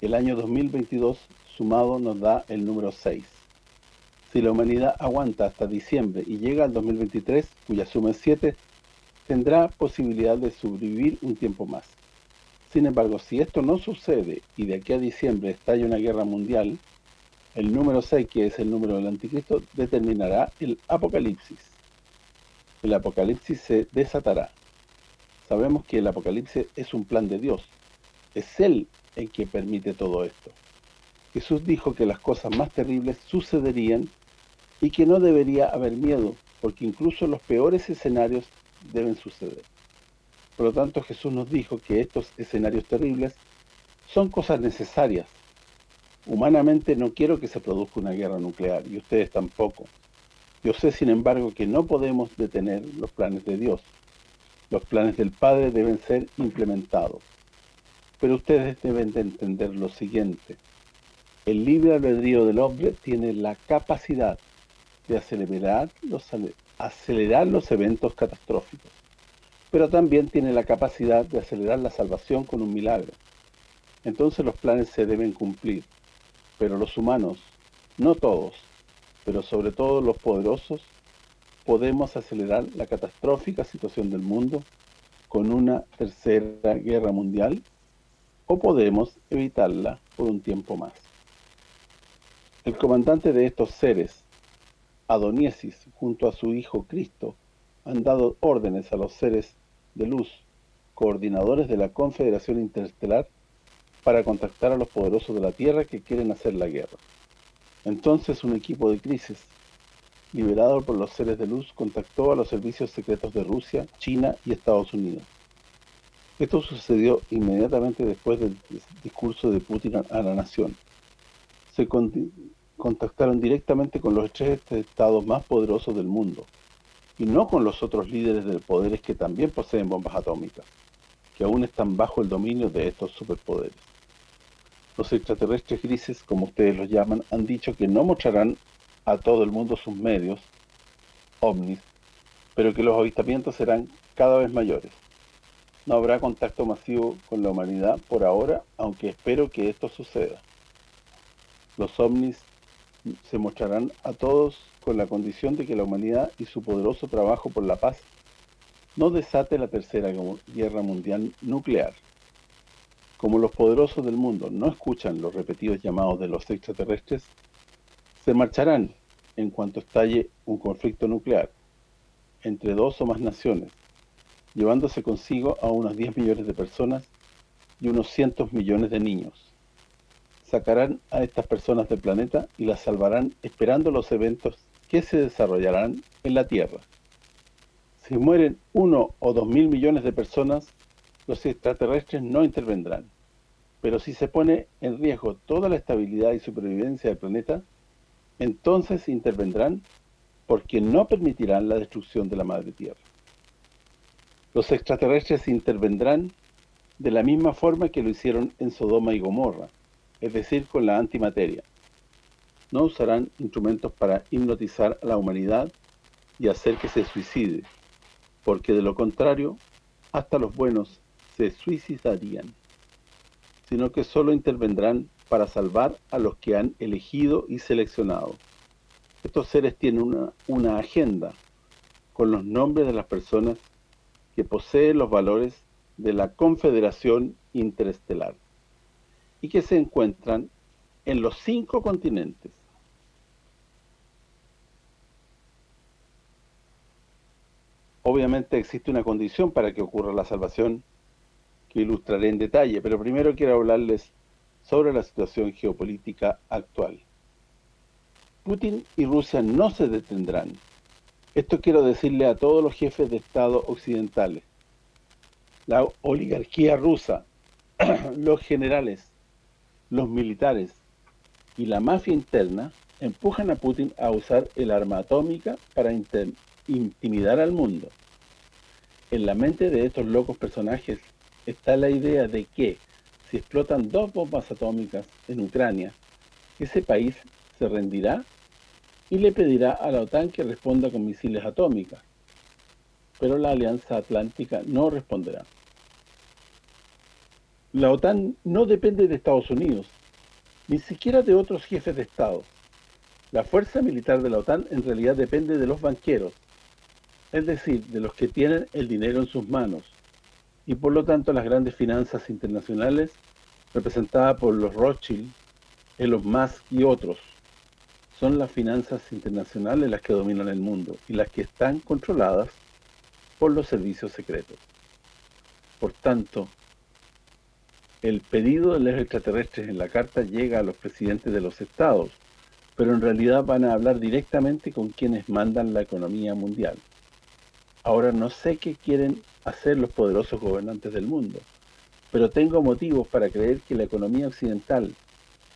El año 2022 sumado nos da el número 6. Si la humanidad aguanta hasta diciembre y llega al 2023, cuya suma es 7, tendrá posibilidad de sobrevivir un tiempo más. Sin embargo, si esto no sucede y de aquí a diciembre estalla una guerra mundial, el número 6, que es el número del anticristo, determinará el apocalipsis. El apocalipsis se desatará sabemos que el Apocalipsis es un plan de Dios. Es Él el que permite todo esto. Jesús dijo que las cosas más terribles sucederían y que no debería haber miedo, porque incluso los peores escenarios deben suceder. Por lo tanto, Jesús nos dijo que estos escenarios terribles son cosas necesarias. Humanamente no quiero que se produzca una guerra nuclear, y ustedes tampoco. Yo sé, sin embargo, que no podemos detener los planes de Dios. Los planes del Padre deben ser implementados. Pero ustedes deben de entender lo siguiente. El libre albedrío del hombre tiene la capacidad de acelerar los, acelerar los eventos catastróficos. Pero también tiene la capacidad de acelerar la salvación con un milagro. Entonces los planes se deben cumplir. Pero los humanos, no todos, pero sobre todo los poderosos, podemos acelerar la catastrófica situación del mundo con una tercera guerra mundial o podemos evitarla por un tiempo más. El comandante de estos seres, Adoniesis, junto a su hijo Cristo, han dado órdenes a los seres de luz, coordinadores de la Confederación Interestelar, para contactar a los poderosos de la Tierra que quieren hacer la guerra. Entonces un equipo de crisis, liberado por los seres de luz, contactó a los servicios secretos de Rusia, China y Estados Unidos. Esto sucedió inmediatamente después del discurso de Putin a la nación. Se contactaron directamente con los tres estados más poderosos del mundo, y no con los otros líderes de poderes que también poseen bombas atómicas, que aún están bajo el dominio de estos superpoderes. Los extraterrestres grises, como ustedes los llaman, han dicho que no mostrarán a todo el mundo sus medios, ovnis, pero que los avistamientos serán cada vez mayores. No habrá contacto masivo con la humanidad por ahora, aunque espero que esto suceda. Los ovnis se mostrarán a todos con la condición de que la humanidad y su poderoso trabajo por la paz no desate la tercera guerra mundial nuclear. Como los poderosos del mundo no escuchan los repetidos llamados de los extraterrestres, se marcharán en cuanto estalle un conflicto nuclear entre dos o más naciones, llevándose consigo a unos 10 millones de personas y unos cientos millones de niños. Sacarán a estas personas del planeta y las salvarán esperando los eventos que se desarrollarán en la Tierra. Si mueren uno o dos mil millones de personas, los extraterrestres no intervendrán. Pero si se pone en riesgo toda la estabilidad y supervivencia del planeta, entonces intervendrán porque no permitirán la destrucción de la Madre Tierra. Los extraterrestres intervendrán de la misma forma que lo hicieron en Sodoma y Gomorra, es decir, con la antimateria. No usarán instrumentos para hipnotizar a la humanidad y hacer que se suicide, porque de lo contrario, hasta los buenos se suicidarían, sino que solo intervendrán para salvar a los que han elegido y seleccionado. Estos seres tienen una, una agenda con los nombres de las personas que poseen los valores de la Confederación Interestelar y que se encuentran en los cinco continentes. Obviamente existe una condición para que ocurra la salvación que ilustraré en detalle, pero primero quiero hablarles sobre la situación geopolítica actual. Putin y Rusia no se detendrán. Esto quiero decirle a todos los jefes de Estado occidentales. La oligarquía rusa, los generales, los militares y la mafia interna empujan a Putin a usar el arma atómica para intimidar al mundo. En la mente de estos locos personajes está la idea de que si explotan dos bombas atómicas en Ucrania, ese país se rendirá y le pedirá a la OTAN que responda con misiles atómicas. Pero la Alianza Atlántica no responderá. La OTAN no depende de Estados Unidos, ni siquiera de otros jefes de Estado. La fuerza militar de la OTAN en realidad depende de los banqueros, es decir, de los que tienen el dinero en sus manos, y por lo tanto las grandes finanzas internacionales representadas por los Rothschild, Elon Musk y otros. Son las finanzas internacionales las que dominan el mundo y las que están controladas por los servicios secretos. Por tanto, el pedido de los extraterrestres en la carta llega a los presidentes de los estados, pero en realidad van a hablar directamente con quienes mandan la economía mundial. Ahora no sé qué quieren hacer los poderosos gobernantes del mundo, pero tengo motivos para creer que la economía occidental,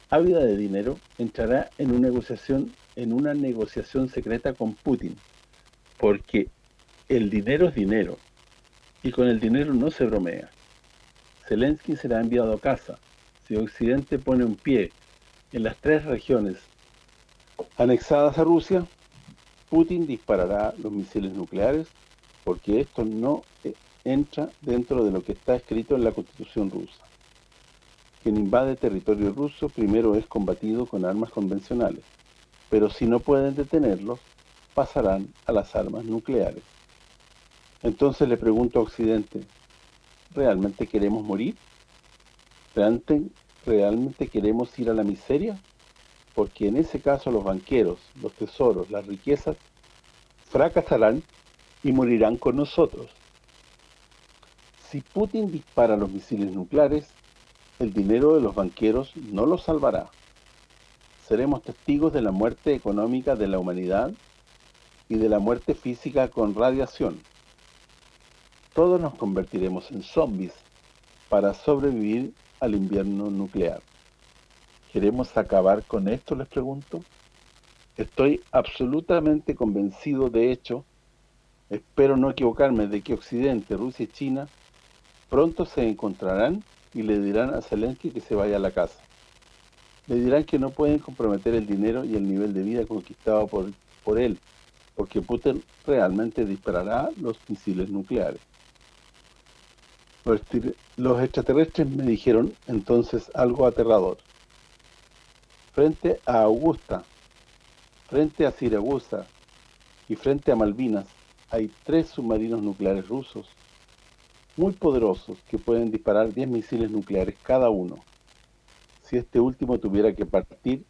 ávida de dinero, entrará en una negociación en una negociación secreta con Putin, porque el dinero es dinero, y con el dinero no se bromea. Zelensky será enviado a casa. Si Occidente pone un pie en las tres regiones anexadas a Rusia, Putin disparará los misiles nucleares porque esto no eh, entra dentro de lo que está escrito en la Constitución rusa. Quien invade territorio ruso primero es combatido con armas convencionales, pero si no pueden detenerlos, pasarán a las armas nucleares. Entonces le pregunto a Occidente, ¿realmente queremos morir? ¿Realmente, ¿Realmente queremos ir a la miseria? Porque en ese caso los banqueros, los tesoros, las riquezas, fracasarán y morirán con nosotros. Si Putin dispara los misiles nucleares, el dinero de los banqueros no los salvará. Seremos testigos de la muerte económica de la humanidad y de la muerte física con radiación. Todos nos convertiremos en zombies para sobrevivir al invierno nuclear. ¿Queremos acabar con esto, les pregunto? Estoy absolutamente convencido, de hecho, espero no equivocarme, de que Occidente, Rusia y China pronto se encontrarán y le dirán a Zelensky que se vaya a la casa. Le dirán que no pueden comprometer el dinero y el nivel de vida conquistado por, por él, porque Putin realmente disparará los misiles nucleares. Los extraterrestres me dijeron entonces algo aterrador. Frente a Augusta, frente a Siragusa y frente a Malvinas hay tres submarinos nucleares rusos muy poderosos que pueden disparar 10 misiles nucleares cada uno. Si este último tuviera que partir,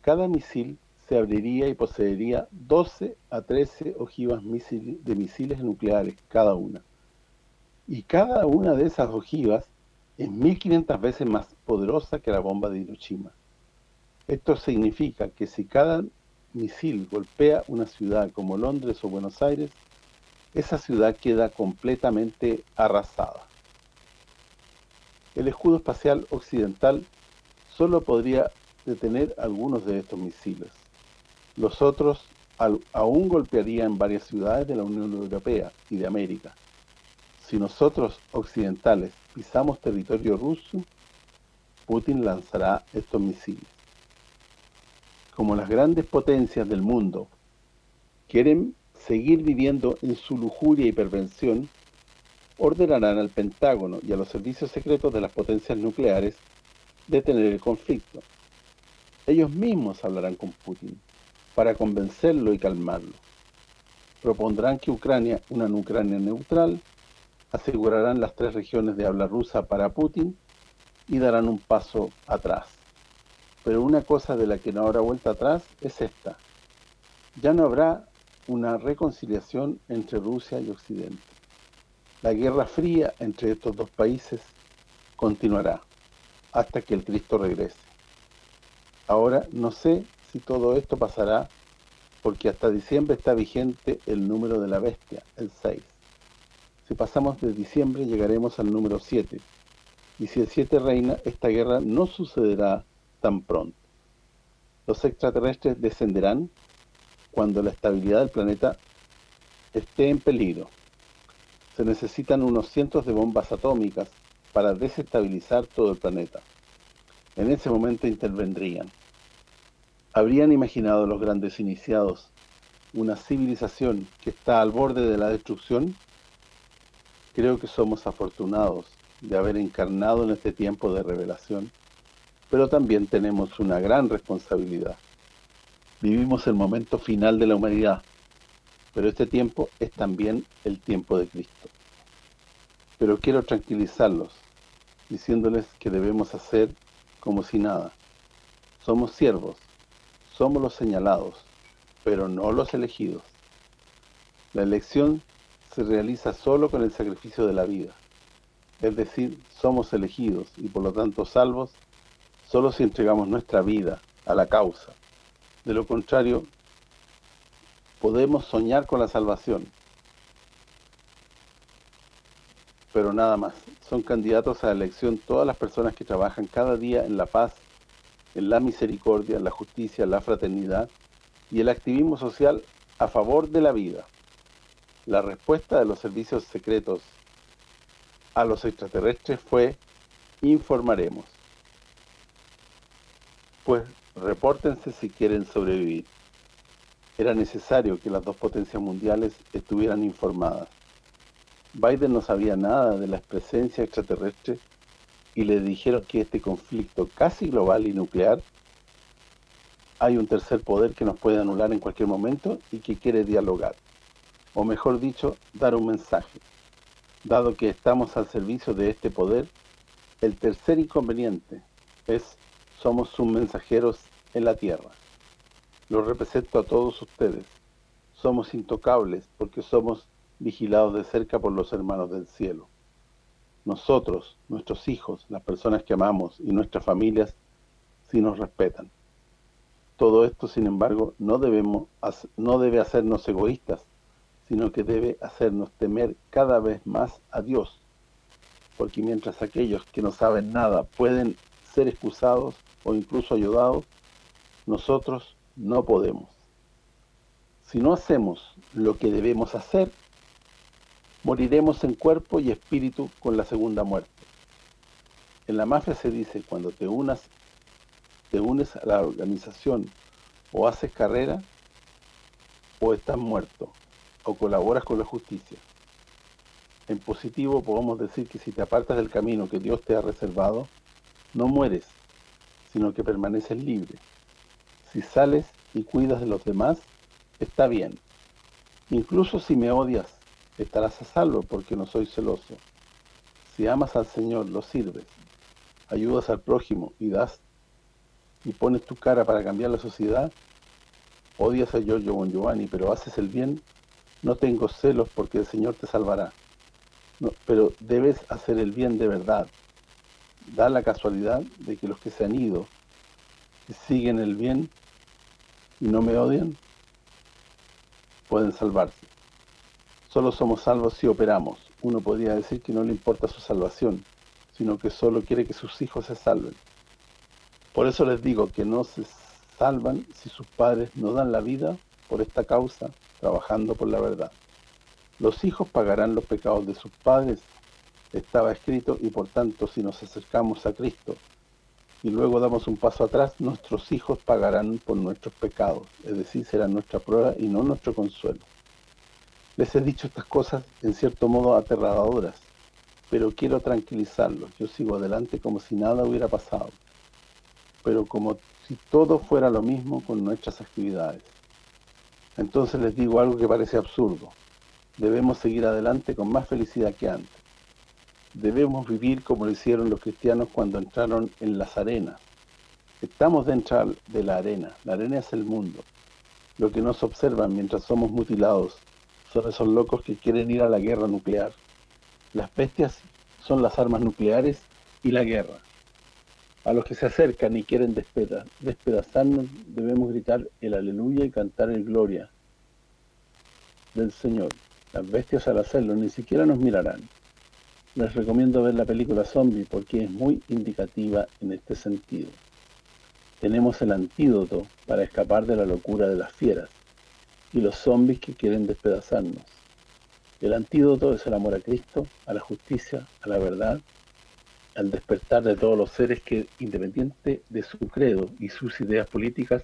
cada misil se abriría y poseería 12 a 13 ojivas de misiles nucleares cada una. Y cada una de esas ojivas es 1500 veces más poderosa que la bomba de Hiroshima. Esto significa que si cada misil golpea una ciudad como Londres o Buenos Aires, esa ciudad queda completamente arrasada. El escudo espacial occidental solo podría detener algunos de estos misiles. Los otros aún golpearían varias ciudades de la Unión Europea y de América. Si nosotros, occidentales, pisamos territorio ruso, Putin lanzará estos misiles. Como las grandes potencias del mundo quieren seguir viviendo en su lujuria y pervención, ordenarán al Pentágono y a los servicios secretos de las potencias nucleares detener el conflicto. Ellos mismos hablarán con Putin para convencerlo y calmarlo. Propondrán que Ucrania, una Ucrania neutral, asegurarán las tres regiones de habla rusa para Putin y darán un paso atrás. Pero una cosa de la que no habrá vuelta atrás es esta. Ya no habrá una reconciliación entre Rusia y Occidente. La guerra fría entre estos dos países continuará hasta que el Cristo regrese. Ahora, no sé si todo esto pasará porque hasta diciembre está vigente el número de la bestia, el 6. Si pasamos de diciembre llegaremos al número 7. Y si el 7 reina, esta guerra no sucederá tan pronto. Los extraterrestres descenderán cuando la estabilidad del planeta esté en peligro. Se necesitan unos cientos de bombas atómicas para desestabilizar todo el planeta. En ese momento intervendrían. ¿Habrían imaginado los grandes iniciados una civilización que está al borde de la destrucción? Creo que somos afortunados de haber encarnado en este tiempo de revelación, pero también tenemos una gran responsabilidad. Vivimos el momento final de la humanidad, pero este tiempo es también el tiempo de Cristo. Pero quiero tranquilizarlos, diciéndoles que debemos hacer como si nada. Somos siervos, somos los señalados, pero no los elegidos. La elección se realiza solo con el sacrificio de la vida. Es decir, somos elegidos y por lo tanto salvos solo si entregamos nuestra vida a la causa, de lo contrario, podemos soñar con la salvación. Pero nada más. Son candidatos a elección todas las personas que trabajan cada día en la paz, en la misericordia, la justicia, la fraternidad y el activismo social a favor de la vida. La respuesta de los servicios secretos a los extraterrestres fue informaremos. Pues Repórtense si quieren sobrevivir. Era necesario que las dos potencias mundiales estuvieran informadas. Biden no sabía nada de la presencia extraterrestre y le dijeron que este conflicto casi global y nuclear hay un tercer poder que nos puede anular en cualquier momento y que quiere dialogar, o mejor dicho, dar un mensaje. Dado que estamos al servicio de este poder, el tercer inconveniente es somos sus mensajeros en la tierra. Los represento a todos ustedes. Somos intocables porque somos vigilados de cerca por los hermanos del cielo. Nosotros, nuestros hijos, las personas que amamos y nuestras familias, sí nos respetan. Todo esto, sin embargo, no debemos no debe hacernos egoístas, sino que debe hacernos temer cada vez más a Dios. Porque mientras aquellos que no saben nada pueden ser excusados o incluso ayudados, nosotros no podemos. Si no hacemos lo que debemos hacer, moriremos en cuerpo y espíritu con la segunda muerte. En la mafia se dice, cuando te unas te unes a la organización o haces carrera, o estás muerto, o colaboras con la justicia. En positivo podemos decir que si te apartas del camino que Dios te ha reservado, no mueres, sino que permaneces libre. Si sales y cuidas de los demás, está bien. Incluso si me odias, estarás a salvo porque no soy celoso. Si amas al Señor, lo sirves, ayudas al prójimo y das y pones tu cara para cambiar la sociedad, odias a Giorgio Bon Giovanni, pero haces el bien, no tengo celos porque el Señor te salvará. pero debes hacer el bien de verdad. Da la casualidad de que los que se han ido siguen el bien y no me odian, pueden salvarse. Solo somos salvos si operamos. Uno podría decir que no le importa su salvación, sino que solo quiere que sus hijos se salven. Por eso les digo que no se salvan si sus padres no dan la vida por esta causa, trabajando por la verdad. Los hijos pagarán los pecados de sus padres, estaba escrito, y por tanto si nos acercamos a Cristo y luego damos un paso atrás, nuestros hijos pagarán por nuestros pecados, es decir, serán nuestra prueba y no nuestro consuelo. Les he dicho estas cosas en cierto modo aterradoras, pero quiero tranquilizarlos, yo sigo adelante como si nada hubiera pasado pero como si todo fuera lo mismo con nuestras actividades. Entonces les digo algo que parece absurdo. Debemos seguir adelante con más felicidad que antes. Debemos vivir como lo hicieron los cristianos cuando entraron en las arenas. Estamos dentro de la arena. La arena es el mundo. Lo que nos observan mientras somos mutilados son esos locos que quieren ir a la guerra nuclear. Las bestias son las armas nucleares y la guerra. A los que se acercan y quieren despedazarnos, debemos gritar el aleluya y cantar el gloria del Señor. Las bestias al hacerlo ni siquiera nos mirarán. Les recomiendo ver la película Zombie porque es muy indicativa en este sentido. Tenemos el antídoto para escapar de la locura de las fieras y los zombies que quieren despedazarnos. El antídoto es el amor a Cristo, a la justicia, a la verdad al despertar de todos los seres que, independiente de su credo y sus ideas políticas,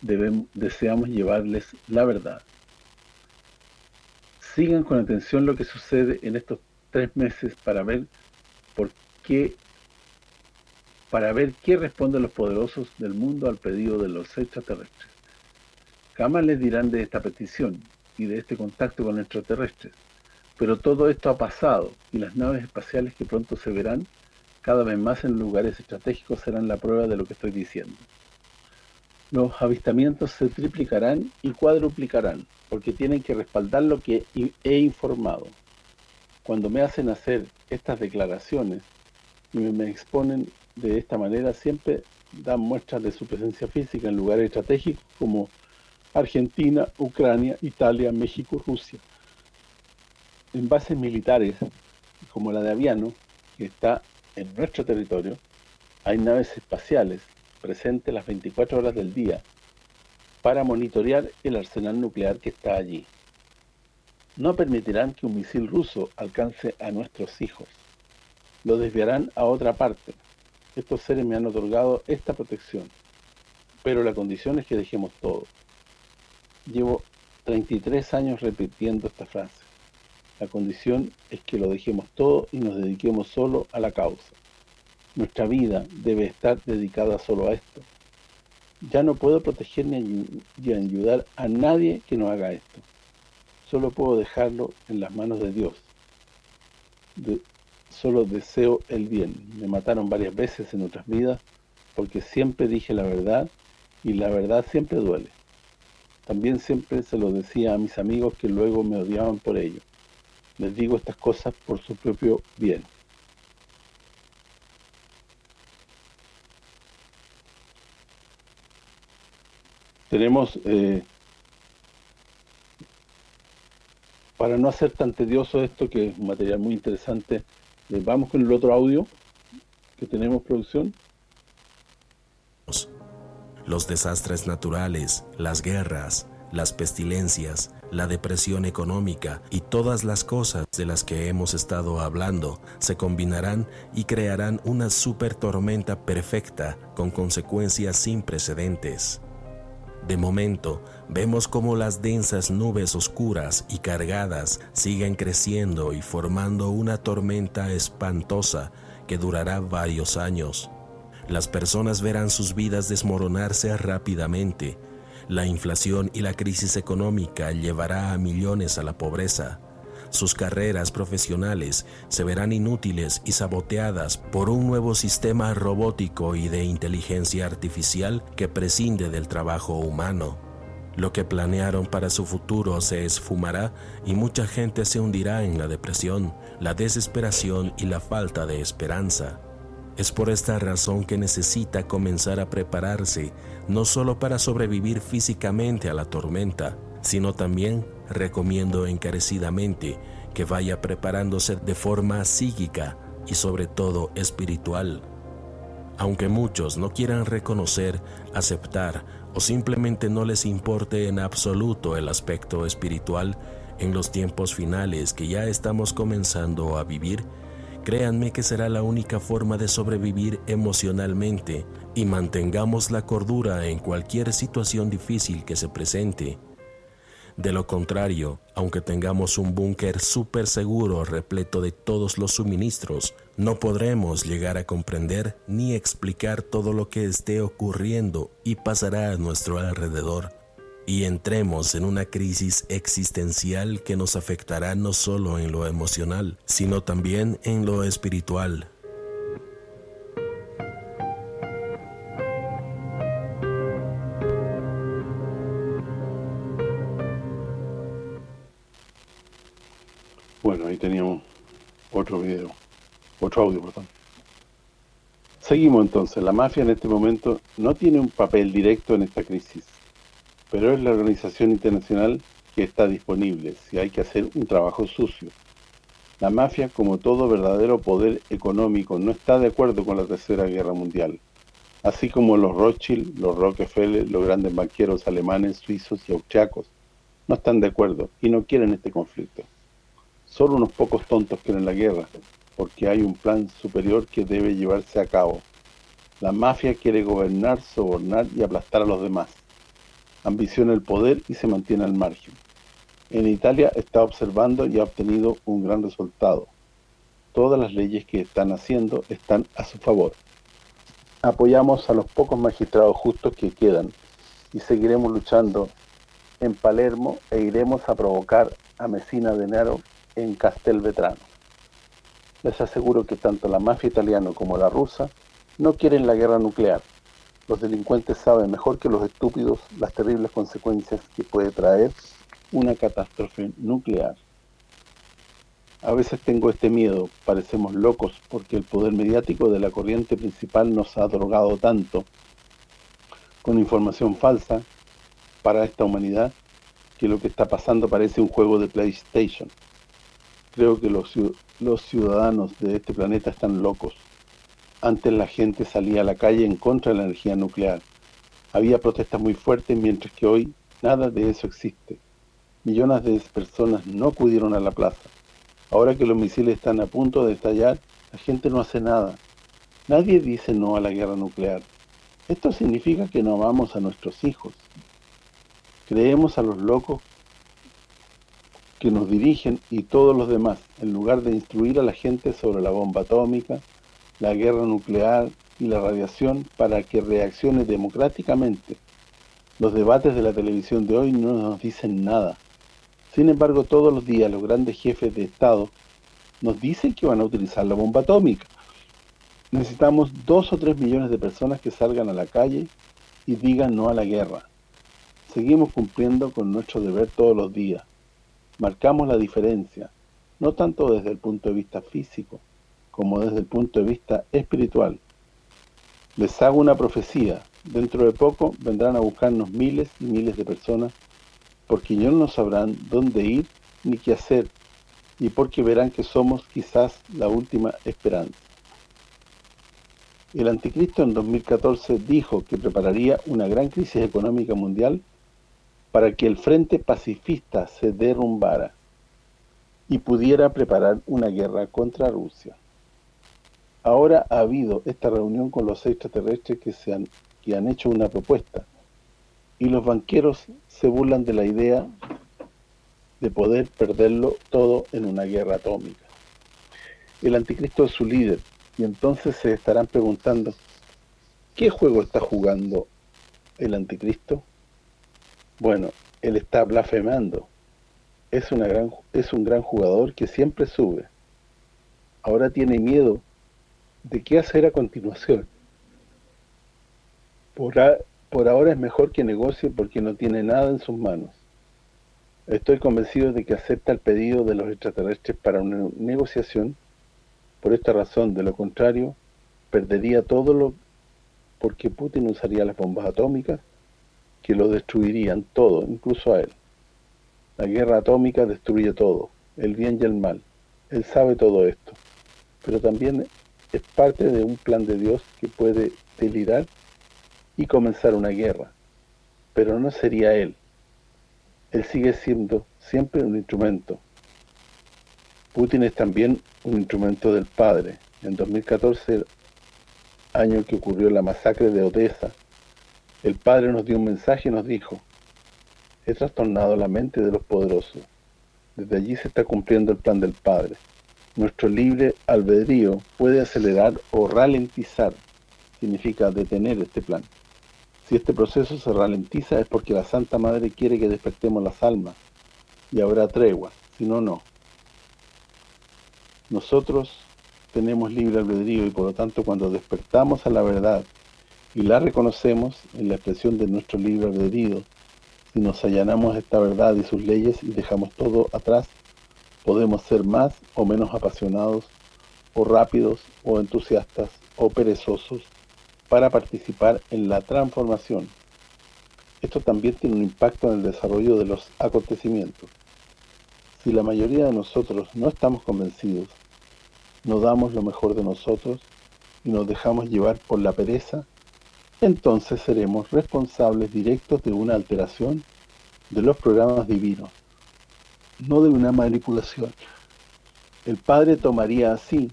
deseamos llevarles la verdad. Sigan con atención lo que sucede en estos tres meses para ver por qué para ver qué responden los poderosos del mundo al pedido de los extraterrestres. Jamás les dirán de esta petición y de este contacto con extraterrestres, pero todo esto ha pasado y las naves espaciales que pronto se verán cada vez más en lugares estratégicos serán la prueba de lo que estoy diciendo. Los avistamientos se triplicarán y cuadruplicarán, porque tienen que respaldar lo que he informado. Cuando me hacen hacer estas declaraciones y me exponen de esta manera, siempre dan muestras de su presencia física en lugares estratégicos como Argentina, Ucrania, Italia, México, Rusia. En bases militares, como la de Aviano, que está en nuestro territorio hay naves espaciales presentes las 24 horas del día para monitorear el arsenal nuclear que está allí. No permitirán que un misil ruso alcance a nuestros hijos. Lo desviarán a otra parte. Estos seres me han otorgado esta protección. Pero la condición es que dejemos todo. Llevo 33 años repitiendo esta frase. La condición es que lo dejemos todo y nos dediquemos solo a la causa. Nuestra vida debe estar dedicada solo a esto. Ya no puedo proteger ni ayudar a nadie que no haga esto. Solo puedo dejarlo en las manos de Dios. solo deseo el bien. Me mataron varias veces en otras vidas porque siempre dije la verdad y la verdad siempre duele. También siempre se lo decía a mis amigos que luego me odiaban por ello. Les digo estas cosas por su propio bien. Tenemos, eh, para no hacer tan tedioso esto, que es un material muy interesante, eh, vamos con el otro audio que tenemos producción los desastres naturales, las guerras, las pestilencias, la depresión económica y todas las cosas de las que hemos estado hablando se combinarán y crearán una super tormenta perfecta con consecuencias sin precedentes. De momento, vemos como las densas nubes oscuras y cargadas siguen creciendo y formando una tormenta espantosa que durará varios años. Las personas verán sus vidas desmoronarse rápidamente. La inflación y la crisis económica llevará a millones a la pobreza. Sus carreras profesionales se verán inútiles y saboteadas por un nuevo sistema robótico y de inteligencia artificial que prescinde del trabajo humano. Lo que planearon para su futuro se esfumará y mucha gente se hundirá en la depresión, la desesperación y la falta de esperanza. Es por esta razón que necesita comenzar a prepararse, no solo para sobrevivir físicamente a la tormenta, sino también recomiendo encarecidamente que vaya preparándose de forma psíquica y sobre todo espiritual. Aunque muchos no quieran reconocer, aceptar o simplemente no les importe en absoluto el aspecto espiritual, en los tiempos finales que ya estamos comenzando a vivir, Créanme que será la única forma de sobrevivir emocionalmente y mantengamos la cordura en cualquier situación difícil que se presente. De lo contrario, aunque tengamos un búnker súper seguro repleto de todos los suministros, no podremos llegar a comprender ni explicar todo lo que esté ocurriendo y pasará a nuestro alrededor y entremos en una crisis existencial que nos afectará no solo en lo emocional, sino también en lo espiritual. Bueno, ahí teníamos otro video, otro audio, perdón. Seguimos entonces. La mafia en este momento no tiene un papel directo en esta crisis pero es la organización internacional que está disponible si hay que hacer un trabajo sucio. La mafia, como todo verdadero poder económico, no está de acuerdo con la Tercera Guerra Mundial, así como los Rothschild, los Rockefeller, los grandes banqueros alemanes, suizos y austriacos, no están de acuerdo y no quieren este conflicto. Solo unos pocos tontos quieren la guerra, porque hay un plan superior que debe llevarse a cabo. La mafia quiere gobernar, sobornar y aplastar a los demás ambiciona el poder y se mantiene al margen. En Italia está observando y ha obtenido un gran resultado. Todas las leyes que están haciendo están a su favor. Apoyamos a los pocos magistrados justos que quedan y seguiremos luchando en Palermo e iremos a provocar a Messina Denaro en Castelvetrano. Les aseguro que tanto la mafia italiana como la rusa no quieren la guerra nuclear, los delincuentes saben mejor que los estúpidos las terribles consecuencias que puede traer una catástrofe nuclear. A veces tengo este miedo, parecemos locos porque el poder mediático de la corriente principal nos ha drogado tanto con información falsa para esta humanidad que lo que está pasando parece un juego de PlayStation. Creo que los, ciudadanos de este planeta están locos antes la gente salía a la calle en contra de la energía nuclear. Había protestas muy fuertes, mientras que hoy nada de eso existe. Millones de personas no acudieron a la plaza. Ahora que los misiles están a punto de estallar, la gente no hace nada. Nadie dice no a la guerra nuclear. Esto significa que no amamos a nuestros hijos. Creemos a los locos que nos dirigen y todos los demás, en lugar de instruir a la gente sobre la bomba atómica, la guerra nuclear y la radiación para que reaccione democráticamente. Los debates de la televisión de hoy no nos dicen nada. Sin embargo, todos los días los grandes jefes de Estado nos dicen que van a utilizar la bomba atómica. Necesitamos dos o tres millones de personas que salgan a la calle y digan no a la guerra. Seguimos cumpliendo con nuestro deber todos los días. Marcamos la diferencia, no tanto desde el punto de vista físico, como desde el punto de vista espiritual. Les hago una profecía, dentro de poco vendrán a buscarnos miles y miles de personas, porque ellos no sabrán dónde ir ni qué hacer, y porque verán que somos quizás la última esperanza. El anticristo en 2014 dijo que prepararía una gran crisis económica mundial para que el frente pacifista se derrumbara y pudiera preparar una guerra contra Rusia. Ahora ha habido esta reunión con los extraterrestres que, se han, que han hecho una propuesta y los banqueros se burlan de la idea de poder perderlo todo en una guerra atómica. El anticristo es su líder y entonces se estarán preguntando ¿qué juego está jugando el anticristo? Bueno, él está blasfemando. Es, gran, es un gran jugador que siempre sube. Ahora tiene miedo de qué hacer a continuación. Por, por ahora es mejor que negocie porque no tiene nada en sus manos. Estoy convencido de que acepta el pedido de los extraterrestres para una negociación. Por esta razón, de lo contrario, perdería todo lo porque Putin usaría las bombas atómicas que lo destruirían todo, incluso a él. La guerra atómica destruye todo, el bien y el mal. Él sabe todo esto, pero también es parte de un plan de Dios que puede delirar y comenzar una guerra, pero no sería Él. Él sigue siendo siempre un instrumento. Putin es también un instrumento del Padre. En 2014, año que ocurrió la masacre de Odessa, el Padre nos dio un mensaje y nos dijo, he trastornado la mente de los poderosos. Desde allí se está cumpliendo el plan del Padre nuestro libre albedrío puede acelerar o ralentizar, significa detener este plan. Si este proceso se ralentiza es porque la Santa Madre quiere que despertemos las almas y habrá tregua, si no, no. Nosotros tenemos libre albedrío y por lo tanto cuando despertamos a la verdad y la reconocemos en la expresión de nuestro libre albedrío, si nos allanamos esta verdad y sus leyes y dejamos todo atrás, Podemos ser más o menos apasionados, o rápidos, o entusiastas, o perezosos, para participar en la transformación. Esto también tiene un impacto en el desarrollo de los acontecimientos. Si la mayoría de nosotros no estamos convencidos, no damos lo mejor de nosotros y nos dejamos llevar por la pereza, entonces seremos responsables directos de una alteración de los programas divinos no de una manipulación. El padre tomaría así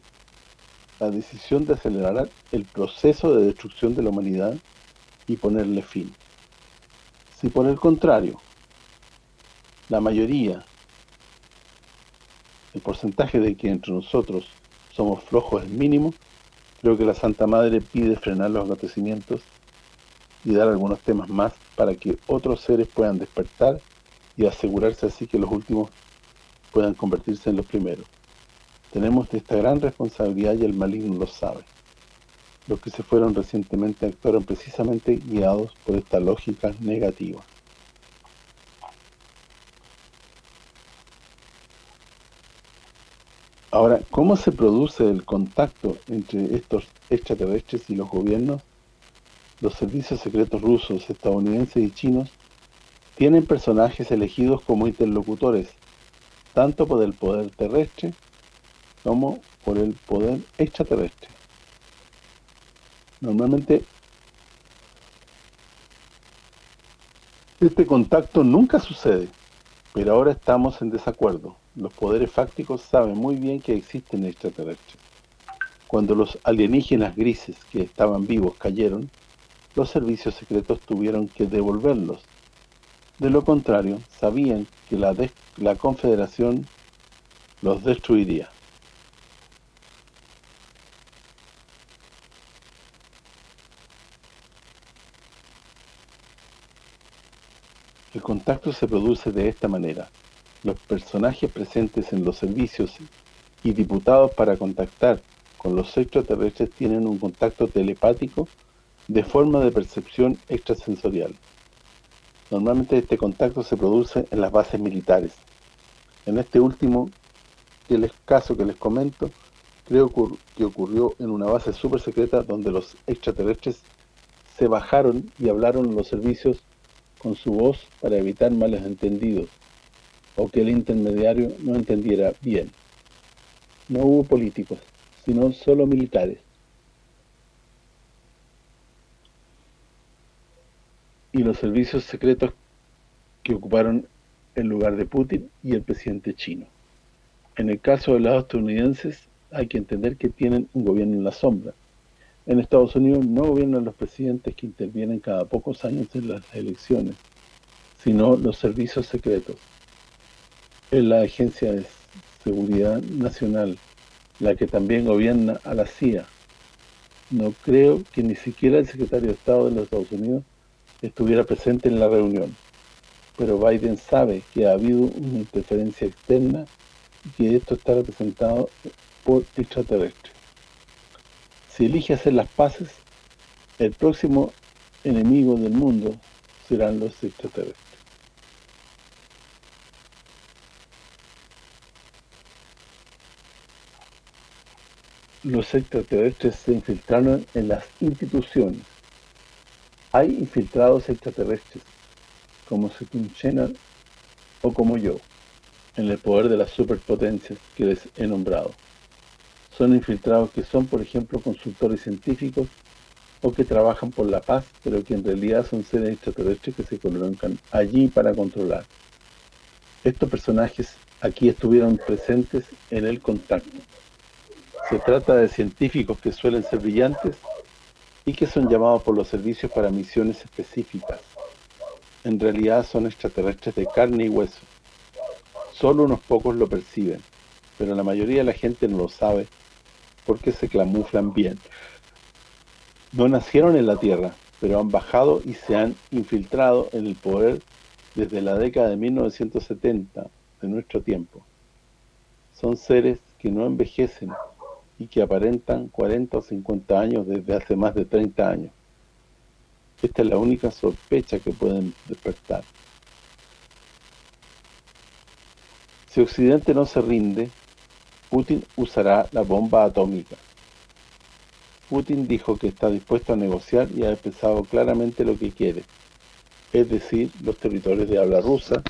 la decisión de acelerar el proceso de destrucción de la humanidad y ponerle fin. Si por el contrario, la mayoría, el porcentaje de que entre nosotros somos flojos es mínimo, creo que la Santa Madre pide frenar los acontecimientos y dar algunos temas más para que otros seres puedan despertar y asegurarse así que los últimos puedan convertirse en los primeros. Tenemos esta gran responsabilidad y el maligno lo sabe. Los que se fueron recientemente actuaron precisamente guiados por esta lógica negativa. Ahora, ¿cómo se produce el contacto entre estos extraterrestres y los gobiernos? Los servicios secretos rusos, estadounidenses y chinos tienen personajes elegidos como interlocutores, tanto por el poder terrestre como por el poder extraterrestre. Normalmente este contacto nunca sucede, pero ahora estamos en desacuerdo. Los poderes fácticos saben muy bien que existen extraterrestres. Cuando los alienígenas grises que estaban vivos cayeron, los servicios secretos tuvieron que devolverlos de lo contrario, sabían que la, confederación los destruiría. El contacto se produce de esta manera. Los personajes presentes en los servicios y diputados para contactar con los extraterrestres tienen un contacto telepático de forma de percepción extrasensorial. Normalmente este contacto se produce en las bases militares. En este último caso que les comento, creo que ocurrió en una base súper secreta donde los extraterrestres se bajaron y hablaron los servicios con su voz para evitar males entendidos o que el intermediario no entendiera bien. No hubo políticos, sino solo militares. Y los servicios secretos que ocuparon el lugar de Putin y el presidente chino. En el caso de los estadounidenses, hay que entender que tienen un gobierno en la sombra. En Estados Unidos no gobiernan los presidentes que intervienen cada pocos años en las elecciones, sino los servicios secretos. Es la Agencia de Seguridad Nacional, la que también gobierna a la CIA. No creo que ni siquiera el secretario de Estado de los Estados Unidos estuviera presente en la reunión. Pero Biden sabe que ha habido una interferencia externa y que esto está representado por extraterrestres. Si elige hacer las paces, el próximo enemigo del mundo serán los extraterrestres. Los extraterrestres se infiltraron en las instituciones. Hay infiltrados extraterrestres, como Sekun o como yo, en el poder de las superpotencias que les he nombrado son infiltrados que son, por ejemplo, consultores científicos o que trabajan por la paz, pero que en realidad son seres extraterrestres que se colocan allí para controlar. Estos personajes aquí estuvieron presentes en el contacto. Se trata de científicos que suelen ser brillantes y que son llamados por los servicios para misiones específicas. En realidad son extraterrestres de carne y hueso. Solo unos pocos lo perciben, pero la mayoría de la gente no lo sabe porque se camuflan bien. No nacieron en la Tierra, pero han bajado y se han infiltrado en el poder desde la década de 1970 de nuestro tiempo. Son seres que no envejecen y que aparentan 40 o 50 años desde hace más de 30 años. Esta es la única sospecha que pueden despertar. Si Occidente no se rinde, Putin usará la bomba atómica. Putin dijo que está dispuesto a negociar y ha expresado claramente lo que quiere, es decir, los territorios de habla rusa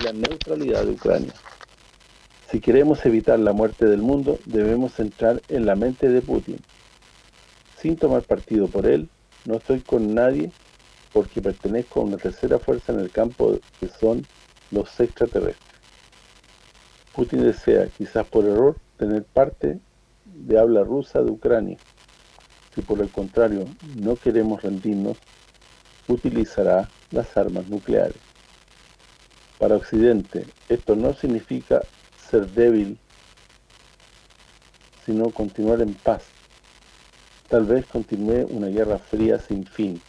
y la neutralidad de Ucrania. Si queremos evitar la muerte del mundo, debemos entrar en la mente de Putin. Sin tomar partido por él, no estoy con nadie porque pertenezco a una tercera fuerza en el campo que son los extraterrestres. Putin desea, quizás por error, tener parte de habla rusa de Ucrania. Si por el contrario no queremos rendirnos, utilizará las armas nucleares. Para Occidente, esto no significa ser débil, sino continuar en paz. Tal vez continúe una guerra fría sin fin,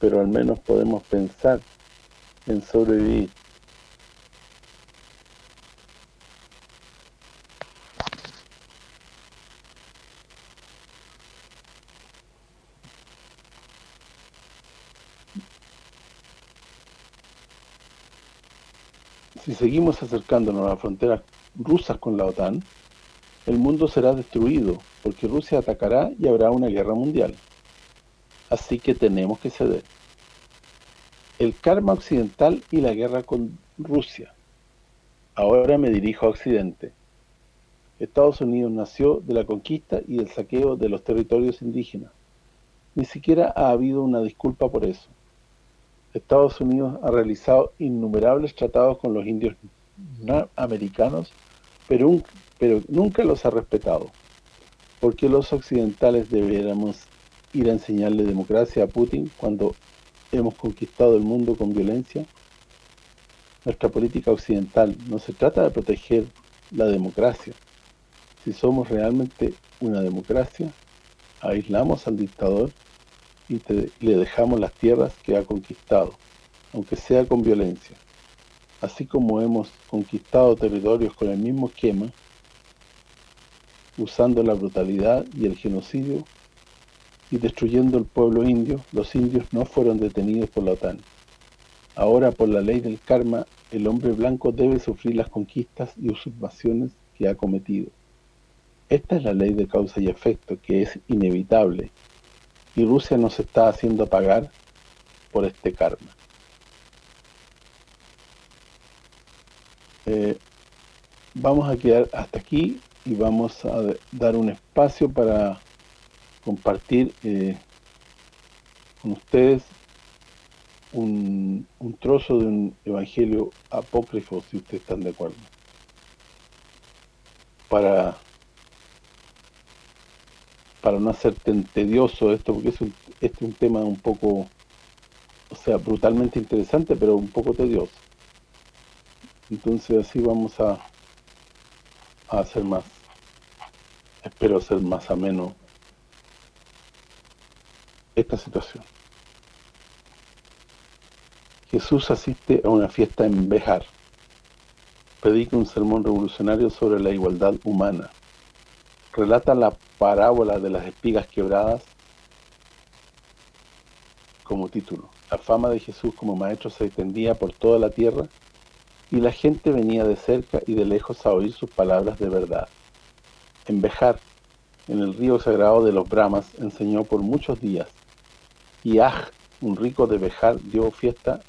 pero al menos podemos pensar en sobrevivir seguimos acercándonos a las fronteras rusas con la OTAN, el mundo será destruido, porque Rusia atacará y habrá una guerra mundial. Así que tenemos que ceder. El karma occidental y la guerra con Rusia. Ahora me dirijo a Occidente. Estados Unidos nació de la conquista y del saqueo de los territorios indígenas. Ni siquiera ha habido una disculpa por eso. Estados Unidos ha realizado innumerables tratados con los indios americanos, pero, nunca los ha respetado. ¿Por qué los occidentales deberíamos ir a enseñarle democracia a Putin cuando hemos conquistado el mundo con violencia? Nuestra política occidental no se trata de proteger la democracia. Si somos realmente una democracia, aislamos al dictador y le dejamos las tierras que ha conquistado. aunque sea con violencia. Así como hemos conquistado territorios con el mismo esquema, usando la brutalidad y el genocidio y destruyendo el pueblo indio, los indios no fueron detenidos por la OTAN. Ahora, por la ley del karma, el hombre blanco debe sufrir las conquistas y usurpaciones que ha cometido. Esta es la ley de causa y efecto, que es inevitable, y Rusia nos está haciendo pagar por este karma. Eh, vamos a quedar hasta aquí y vamos a dar un espacio para compartir eh, con ustedes un, un, trozo de un evangelio apócrifo, si ustedes están de acuerdo. Para para no hacer tedioso esto, porque es un, este es un tema un poco, o sea, brutalmente interesante, pero un poco tedioso. Entonces así vamos a, a hacer más, espero hacer más ameno esta situación. Jesús asiste a una fiesta en Bejar. Predica un sermón revolucionario sobre la igualdad humana. Relata la parábola de las espigas quebradas como título. La fama de Jesús como maestro se extendía por toda la tierra y la gente venía de cerca y de lejos a oír sus palabras de verdad. En Bejar, en el río sagrado de los Brahmas, enseñó por muchos días y Aj, un rico de Bejar, dio fiesta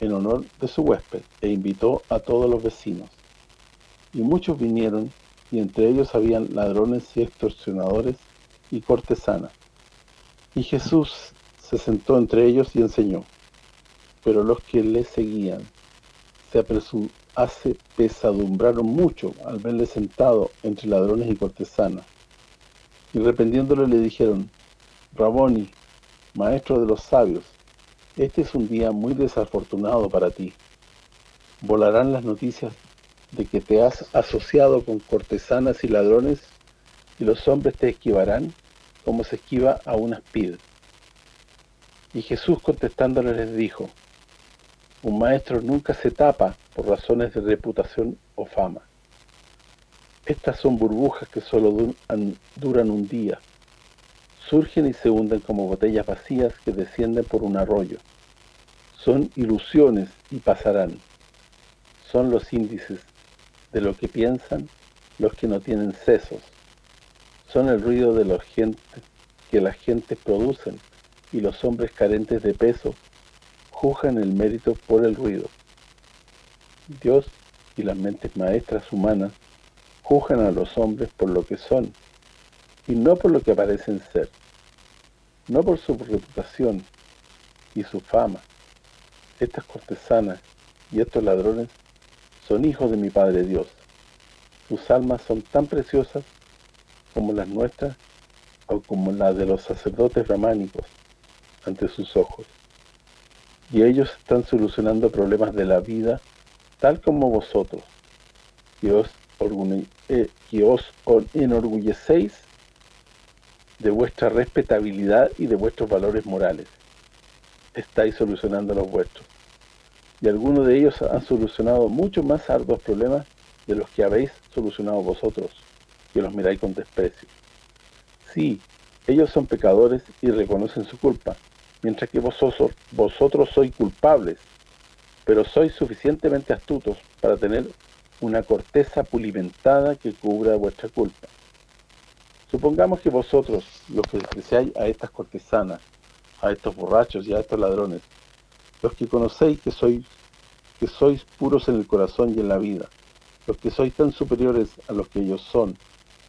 en honor de su huésped e invitó a todos los vecinos. Y muchos vinieron, y entre ellos habían ladrones y extorsionadores y cortesanas. Y Jesús se sentó entre ellos y enseñó. Pero los que le seguían se hace pesadumbraron mucho al verle sentado entre ladrones y cortesanas. Y arrepentiéndole le dijeron, Raboni, maestro de los sabios, este es un día muy desafortunado para ti. Volarán las noticias de que te has asociado con cortesanas y ladrones, y los hombres te esquivarán como se esquiva a un aspid. Y Jesús contestándole les dijo, un maestro nunca se tapa por razones de reputación o fama. Estas son burbujas que solo duran un día, surgen y se hunden como botellas vacías que descienden por un arroyo. Son ilusiones y pasarán. Son los índices de lo que piensan los que no tienen sesos. Son el ruido de la gente que las gentes producen y los hombres carentes de peso juzgan el mérito por el ruido. Dios y las mentes maestras humanas juzgan a los hombres por lo que son y no por lo que parecen ser, no por su reputación y su fama. Estas cortesanas y estos ladrones son hijos de mi Padre Dios. Sus almas son tan preciosas como las nuestras o como las de los sacerdotes ramánicos ante sus ojos. Y ellos están solucionando problemas de la vida tal como vosotros, os, eh, que os enorgullecéis de vuestra respetabilidad y de vuestros valores morales. Estáis solucionando los vuestros y algunos de ellos han solucionado muchos más arduos problemas de los que habéis solucionado vosotros, que los miráis con desprecio. Sí, ellos son pecadores y reconocen su culpa, mientras que vosotros, vosotros sois culpables, pero sois suficientemente astutos para tener una corteza pulimentada que cubra vuestra culpa. Supongamos que vosotros, los que despreciáis a estas cortesanas, a estos borrachos y a estos ladrones, los que conocéis que sois, que sois puros en el corazón y en la vida, los que sois tan superiores a los que ellos son,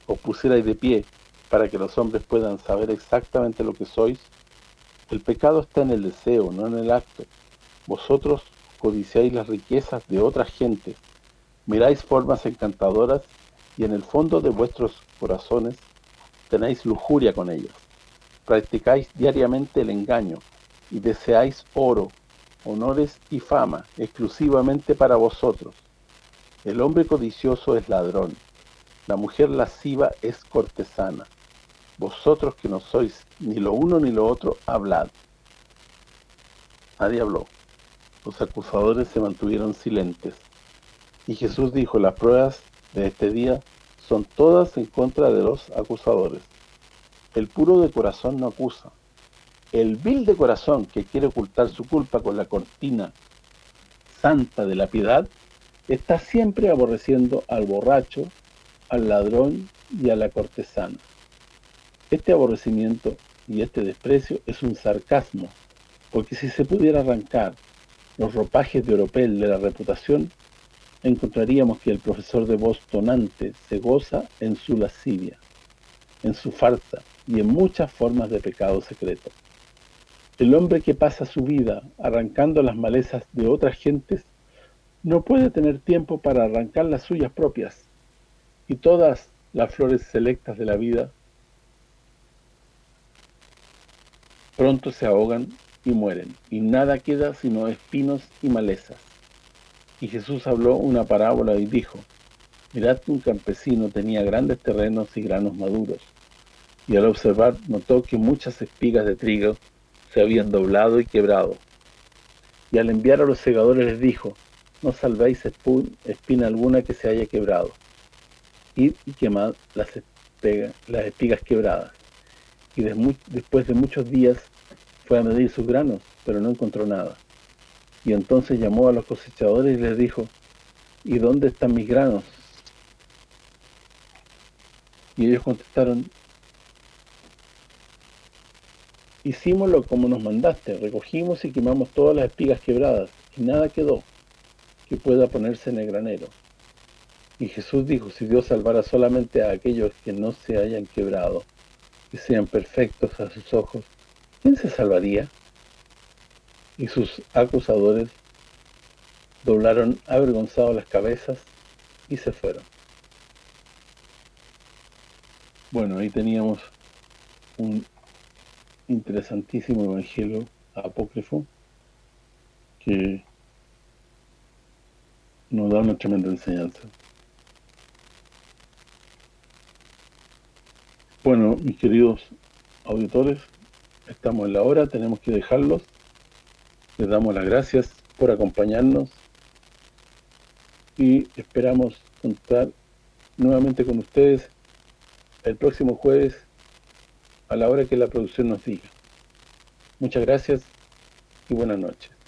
os pusierais de pie para que los hombres puedan saber exactamente lo que sois, el pecado está en el deseo, no en el acto. Vosotros codiciáis las riquezas de otras gentes, miráis formas encantadoras y en el fondo de vuestros corazones tenéis lujuria con ellos. Practicáis diariamente el engaño y deseáis oro, honores y fama exclusivamente para vosotros. El hombre codicioso es ladrón, la mujer lasciva es cortesana. Vosotros que no sois ni lo uno ni lo otro, hablad. Nadie habló. Los acusadores se mantuvieron silentes. Y Jesús dijo, las pruebas de este día son todas en contra de los acusadores. El puro de corazón no acusa. El vil de corazón que quiere ocultar su culpa con la cortina santa de la piedad, está siempre aborreciendo al borracho, al ladrón y a la cortesana. Este aborrecimiento y este desprecio es un sarcasmo, porque si se pudiera arrancar los ropajes de oropel de la reputación, encontraríamos que el profesor de voz tonante se goza en su lascivia, en su farsa y en muchas formas de pecado secreto. El hombre que pasa su vida arrancando las malezas de otras gentes no puede tener tiempo para arrancar las suyas propias, y todas las flores selectas de la vida pronto se ahogan y mueren, y nada queda sino espinos y malezas. Y Jesús habló una parábola y dijo, Mirad que un campesino tenía grandes terrenos y granos maduros, y al observar notó que muchas espigas de trigo se habían doblado y quebrado. Y al enviar a los segadores les dijo, no salvéis espina alguna que se haya quebrado. Id y quemad las, espigas quebradas. Y después de muchos días fue a medir sus granos, pero no encontró nada. Y entonces llamó a los cosechadores y les dijo, ¿y dónde están mis granos? Y ellos contestaron, hicímoslo como nos mandaste, recogimos y quemamos todas las espigas quebradas, y nada quedó que pueda ponerse en el granero. Y Jesús dijo, si Dios salvara solamente a aquellos que no se hayan quebrado, que sean perfectos a sus ojos, ¿quién se salvaría? Y sus acusadores doblaron avergonzados las cabezas y se fueron. Bueno, ahí teníamos un interesantísimo evangelio apócrifo que nos da una tremenda enseñanza. Bueno, mis queridos auditores, estamos en la hora, tenemos que dejarlos. Les damos las gracias por acompañarnos y esperamos contar nuevamente con ustedes el próximo jueves a la hora que la producción nos diga. Muchas gracias y buenas noches.